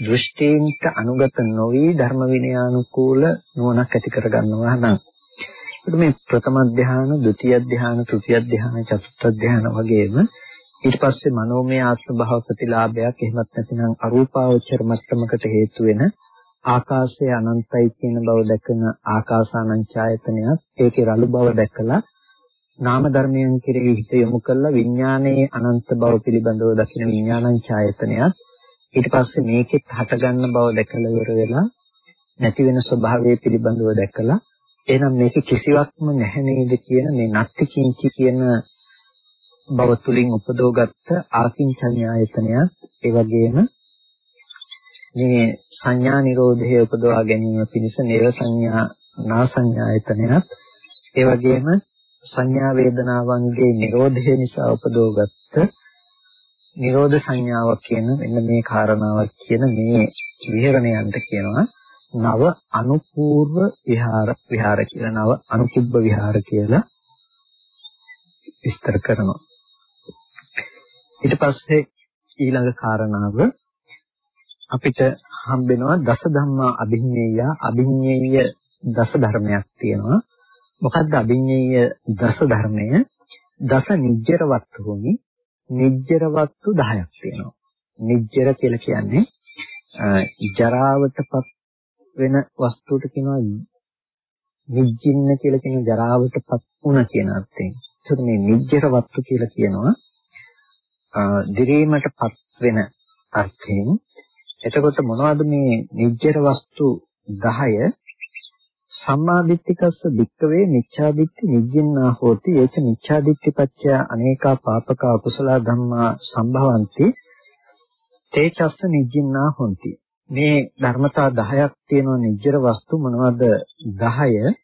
දෘෂ්ටීන්ට අනුගත නොවි ධර්ම විනයානුකූල නුවණක් ඇති කරගන්නවා නම්. මේ ප්‍රථම ධ්‍යාන, ဒုတိ ය ධ්‍යාන, තෘතිය ධ්‍යාන, චතුර්ථ ධ්‍යාන වගේම ඊට පස්සේ මනෝමය ආත්ම භාව ප්‍රතිලාභයක් එහෙමත් නැතිනම් අරූපාවචර මට්ටමකට හේතු වෙන ආකාශය අනන්තයි කියන බව දැකන ආකාසානංචායතනයත් ඒකේ රළු බව දැකලා නාම ධර්මයන් කෙරෙහි හිත යොමු කළා. විඥානයේ අනන්ත බව පිළිබඳව දකින විඥානංචායතනයත් ඊට පස්සේ මේකෙත් හටගන්න බව දැකලා ඉවර වෙලා නැති වෙන ස්වභාවය පිළිබඳව දැකලා එහෙනම් මේක කිසිවක්ම නැහැ නේද කියන මේ නත්ති කිංචි කියන බව තුලින් උපදෝගත්ත ආකින්චඤ්ඤායතනය ඒ වගේම මේ සංඥා නිරෝධය උපදවා ගැනීම පිණිස නේව සංඥා නා සංඥායතනයත් ඒ වගේම සංඥා වේදනාවන්ගේ නිරෝධය නිසා උපදෝගත්ත නිරෝධ සංඥාවක් කියන මෙන්න මේ කාරණාවක් කියන මේ විහෙරණයන්ට කියනවා. නව අනුපූර්ව විහාර විහාර කියලා නව අනුකුබ්බ විහාර කියලා විස්තර කරනවා. ඊට පස්සේ ඊළඟ කාරණාව අපිට හම්බෙනවා දස ධම්මා අභිඤ්ඤේය. අභිඤ්ඤේය දස ධර්මයක් තියෙනවා. මොකද්ද අභිඤ්ඤේය දස ධර්මය? දස නිජ්ජර වත්තුනි නිජ්ජර වත්තු 10ක් තියෙනවා. නිජ්ජර කියලා කියන්නේ ජරාවටපත් වෙන වස්තුවට කියනවා නිජ්ජින්න කියලා කියන ජරාවටපත් වුණ කියන අර්ථයෙන්. ඒකට මේ නිජ්ජර වස්තු කියලා කියනවා. දිරීමටපත් වෙන අර්ථයෙන්. එතකොට මොනවද මේ නිජ්ජර වස්තු 10 සම්මාදිට්ඨිකස්ස වික්කවේ මිච්ඡාදිට්ඨි නිජ්ජින්නා හෝති. ඒච මිච්ඡාදිට්ඨි පච්චය අනේකා පාපක අකුසල ධම්මා සම්භවಂತಿ. තේචස්ස නිජ්ජින්නා හොಂತಿ. මේ ධර්මතා 10ක් තියෙන නිජ්ජර වස්තු මොනවද 10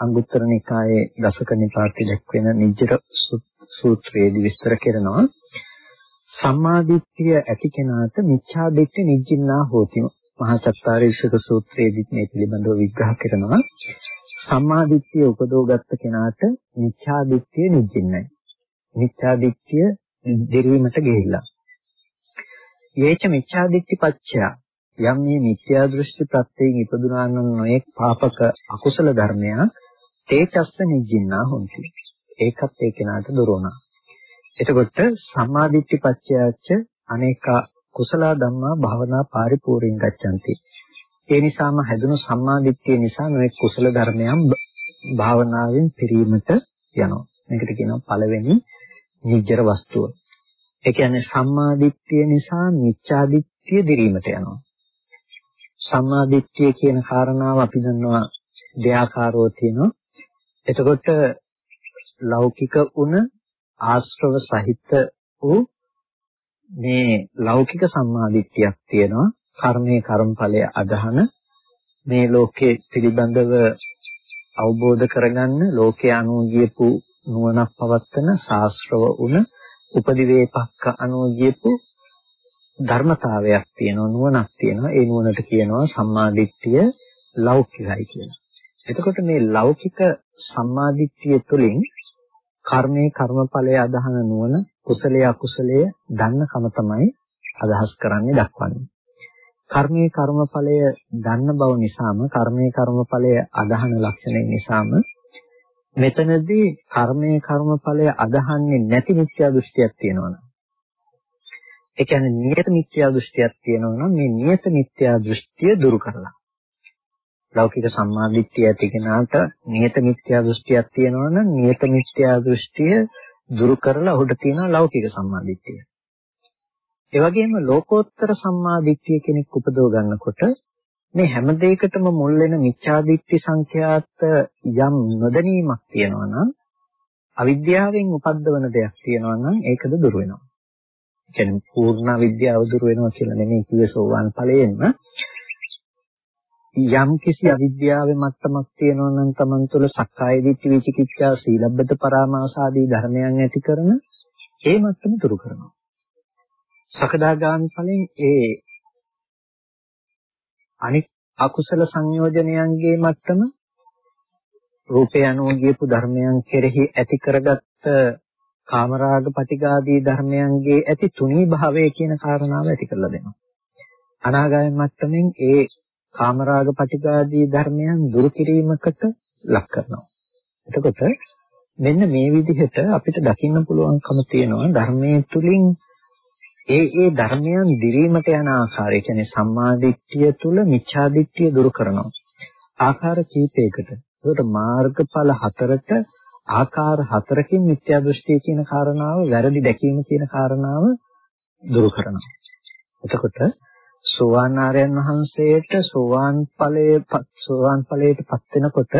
අංගුත්තර නිකායේ දසක නිපාතේ දක්වන නිජ්ජර සූත්‍රයේදී විස්තර කරනවා. සම්මාදිට්ඨිය ඇති කෙනාට මිච්ඡාදිට්ඨි නිජ්ජින්නා හෝති. මහා චත්තාරීෂක සූත්‍රයේදී මේ පිළිබඳව විග්‍රහ කරනවා. සම්මාදිට්ඨිය උපදෝගත්ත කෙනාට මිච්ඡාදිට්ඨිය නිජ්ජින්නයි. මිච්ඡාදිට්ඨිය දිරීමට ගිහිල්ලා. යේච මිච්ඡාදිට්ඨි පච්චය යම් මේ මිත්‍යා දෘෂ්ටි ප්‍රත්‍යයෙන් ඉපදුනා නම් නොඑක් පාපක අකුසල ධර්මයන් තේචස්ස නිජ්ජින්නා හොಂತಿ. ඒකත් ඒ කෙනාට දොරෝනා. එතකොට සම්මාදිට්ඨි පත්‍යච්ච අනේක කුසල ධම්මා භවනා පරිපූර්ණං ගච්ඡanti. ඒ නිසාම හැදුණු සම්මාදිට්ඨිය නිසා නොඑක් කුසල ධර්මයන් භාවනාවෙන් පිරීමට යනවා. මේකට කියනවා පළවෙනි නිජ්ජර වස්තුව. ඒ කියන්නේ සම්මාදිට්ඨිය නිසා මිච්ඡාදිට්ඨිය දිරීමට යනවා. සම්මාදිට්ඨිය කියන කාරණාව අපි දන්නවා දෙආකාරව තියෙනවා. එතකොට ලෞකික උන ආශ්‍රව සහිත වූ මේ ලෞකික සම්මාදිට්ඨියක් තියෙනවා. කර්මයේ කර්මඵලය අදහන මේ ලෝකයේ පිළිබඳව අවබෝධ කරගන්න ලෝකයේ අනුගියපු නුවණක් පවත්තන ශාස්ත්‍රව උන උපදිවේපක්ක අනුගියපු ධර්මතාවයක් තියෙනවා නුවණක් තියෙනවා ඒ නුවණට කියනවා සම්මාදිට්ඨිය ලෞකිකයි කියලා. එතකොට මේ ලෞකික සම්මාදිට්ඨිය තුළින් කර්මයේ කර්මඵලයේ අදහන නුවණ කුසලයේ අකුසලයේ දන්නකම තමයි අදහස් කරන්නේ දක්වන්නේ. කර්මයේ කර්මඵලය දන්න බව නිසාම කර්මයේ කර්මඵලය අදහන ලක්ෂණය නිසාම මෙතනදී කර්මයේ කර්මඵලය අදහන්නේ නැති මිත්‍යා දෘෂ්ටියක් තියෙනවා ඒ කියන්නේ නියත මිත්‍යා දෘෂ්ටියක් තියෙනවා නම් මේ නියත මිත්‍යා දෘෂ්ටිය දුරු කරලා. ලෞකික සම්මාදිට්ඨිය ඇති කෙනාට නියත මිත්‍යා දෘෂ්ටියක් තියෙනවා නම් නියත මිත්‍යා දෘෂ්ටිය දුරු කරලා ඔහුට තියෙන ලෞකික සම්මාදිට්ඨිය. ඒ වගේම ලෝකෝත්තර සම්මාදිට්ඨිය කෙනෙක් උපදව ගන්නකොට මේ හැම දෙයකටම මුල් වෙන මිත්‍යාදිට්ඨි සංඛ්‍යාත යම් නොදැනීමක් තියෙනවා නම් අවිද්‍යාවෙන් උපද්දවන දෙයක් තියෙනවා නම් ඒකද දුර වෙනවා. කියන්නේ පූර්ණ විද්‍යාව දුර වෙනවා කියලා නෙමෙයි කිව්වේ සෝවාන් ඵලයෙන්ම යම් කිසි අවිද්‍යාවේ මට්ටමක් තියෙනවා නම් Taman තුළ සක්කාය දිට්ඨි විචිකිච්ඡා සීලබ්බත පරාමාස ආදී ධර්මයන් ඇති කරන ඒ මට්ටම දුරු කරනවා. සකදාගාමි ඵලයෙන් ඒ අනිත් අකුසල සංයෝජනයන්ගේ මට්ටම රූපය අනුව ගියපු ධර්මයන් කෙරෙහි ඇති කරගත්ත කාමරාග පටිගාදී ධර්මයන්ගේ ඇති තුනී භාවය කියන කාරණාව ඇති කරලා දෙනවා. අනාගාමී මට්ටමින් ඒ කාමරාග පටිගාදී ධර්මයන් දුරු කිරීමකට ලක් කරනවා. එතකොට මෙන්න මේ විදිහට අපිට දකින්න පුළුවන්කම තියෙනවා ධර්මයේ තුලින් ඒ ඒ ධර්මයන් දිරීමට යන ආකාරය කියන්නේ සම්මාදිට්ඨිය තුල මිච්ඡාදිට්ඨිය දුරු කරනවා. ආකාර කීපයකට. ඒකට මාර්ගඵල හතරට ආකාර හතරකින් මිත්‍යා දෘෂ්ටිය කියන කාරණාව වැරදි දැකීම කියන කාරණාව දුරු කරනවා. එතකොට සෝවාන් ආර්යයන් වහන්සේට සෝවාන් ඵලයේ සෝවාන් ඵලයටපත් වෙනකොට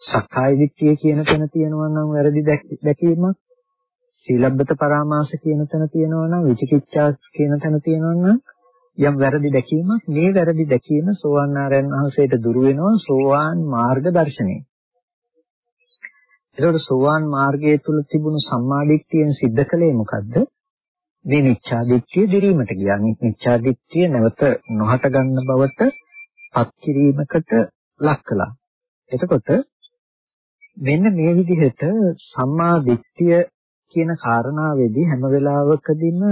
සක්කාය දිට්ඨිය කියන තැන තියෙනවා නම් වැරදි දැකීමක් සීලබ්බත පරාමාස කියන තැන තියෙනවා නම් විචිකිච්ඡා කියන තැන තියෙනවා නම් යම් වැරදි දැකීමක් මේ වැරදි දැකීම සෝවාන් ආරයන් වහන්සේට දුරු වෙනවා සෝවාන් මාර්ග දර්ශනය. ඒකට සෝවාන් මාර්ගයේ තුල තිබුණු සම්මාදිට්ඨියෙන් සිද්ධ කළේ මොකද්ද? මේ මිච්ඡාදිට්ඨිය දිරීමට ගියා. මිච්ඡාදිට්ඨිය නැවත නොහට ගන්න බවට පත් කිරීමකට ලක් කළා. එතකොට මෙන්න මේ විදිහට සම්මා දිට්ඨිය කියන කාරණාවේදී හැම වෙලාවකදීම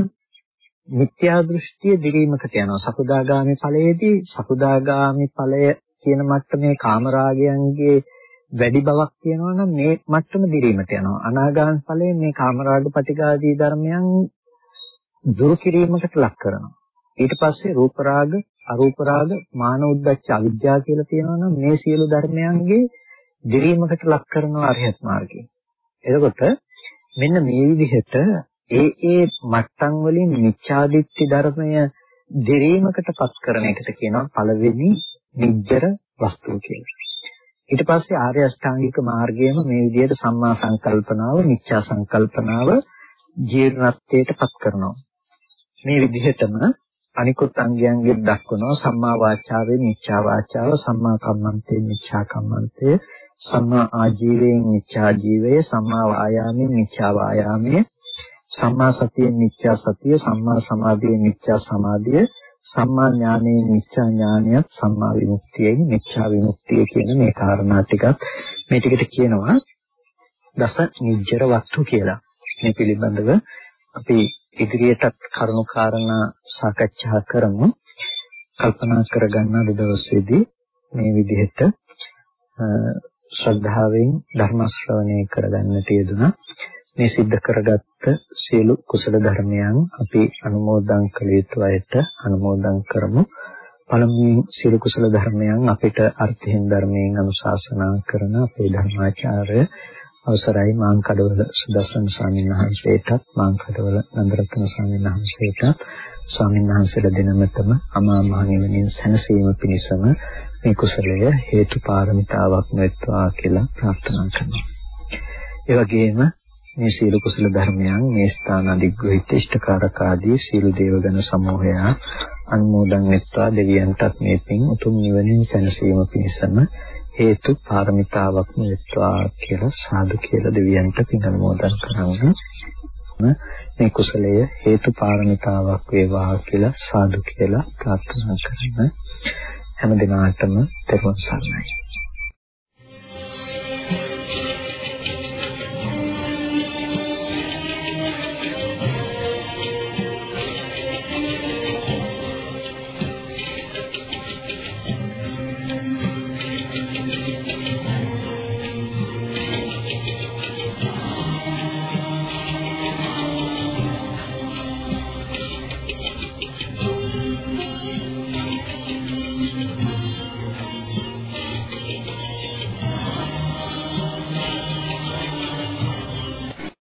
මිත්‍යා දෘෂ්ටිය දිරීමකට යනවා. සකුදාගාමි ඵලයේදී සකුදාගාමි ඵලය කියන මට්ටමේ කාමරාගයන්ගේ වැඩි බවක් තියෙනවා නම් මේ මට්ටම දිරීමට යනවා. අනාගාමි ඵලයේ මේ කාමරාග පටිඝාදී ධර්මයන් දුරු කිරීමකට ලක් කරනවා. ඊට පස්සේ රූප රාග, අරූප රාග, මාන උද්දච්ච අවිද්‍යාව කියලා තියෙනවා නම් මේ සියලු ධර්මයන්ගේ දිරීමකට ලක් කරනවා අරිහත් මාර්ගය. එතකොට මෙන්න මේ විදිහට ඒ ඒ මට්ටම් වලින් මිච්ඡාදිත්‍ය ධර්මය දිරීමකටපත් කරන එකට කියනවා පළවෙනි නිජ්ජර වස්තුව කියලා. ඊට පස්සේ ආර්ය අෂ්ටාංගික මාර්ගයම මේ විදිහට සම්මා සංකල්පනාව, මිච්ඡා සංකල්පනාව ජීර්ණත්වයටපත් කරනවා. මේ විදිහටම අනිකුත් අංගයන්ගෙන් දක්වනවා සම්මා වාචාවේ මිච්ඡා වාචාව, සම්මා කම්මන්තේ මිච්ඡා කම්මන්තේ, සම්මා ආජීවයෙන් මිච්ඡා ජීවය, සම්මා වායාමයෙන් මිච්ඡා වායාමය, සම්මා සතියෙන් මිච්ඡා සතිය, සම්මා සමාධියෙන් මිච්ඡා සමාධිය, සම්මා ඥානයෙන් මිච්ඡා ඥානයත්, සම්මා විමුක්තියෙන් මිච්ඡා විමුක්තිය කියන මේ කාරණා ටිකත් මේ ටිකට කියනවා දස නිජ්ජර වස්තු කියලා. මේ පිළිබඳව අපි ඉදිරියටත් කරුණු කාරණා සාකච්ඡා කරමු. කල්පනා කරගන්න අද දවසේදී මේ විදිහට ශ්‍රද්ධාවෙන් ධර්ම ශ්‍රවණය කරගන්නට යෙදුණා. මේ සිද්ධ කරගත්ත සියලු කුසල ධර්මයන් අපි අනුමෝදන් කළ යුතු අයට අනුමෝදන් කරමු. පළමුවෙන් සියලු කුසල ධර්මයන් අපිට අර්ථයෙන් ධර්මයෙන් අනුශාසනා කරන අපේ ධර්මාචාර්ය අවසරයි මාංකඩවල සුදස්සන ස්වාමීන් වහන්සේටත් මාංකඩවල නන්දරත්න ස්වාමීන් වහන්සේටත් ස්වාමීන් වහන්සේලා දෙනමතම අමා මහ නිවනින් සැනසීම පිණිසම මේ කුසලය හේතු පාරමිතාවක් වෙත්වා කියලා ප්‍රාර්ථනා කරනවා. ඒ වගේම මේ සීල කුසල ධර්මයන් මේ ස්ථාන අධිග්‍රහිත ඉෂ්ඨකාරක ආදී සීල දේවගණ සමූහය අනුමෝදන් වෙත්වා දෙවියන්ටත් මේ පින් උතුම් නිවනින් සැනසීම පිණිසම හේතු පාරමිතාවක් වෙත්වා කියලා සාදු කියලා දෙවියන්ට පින් අනුමෝදන් කරනවා. මේ කුසලය හේතු පාරමිතාවක් වේවා කියලා සාදු කියලා ප්‍රාර්ථනා කරන හැම දිනාටම තෙරුවන් සරණයි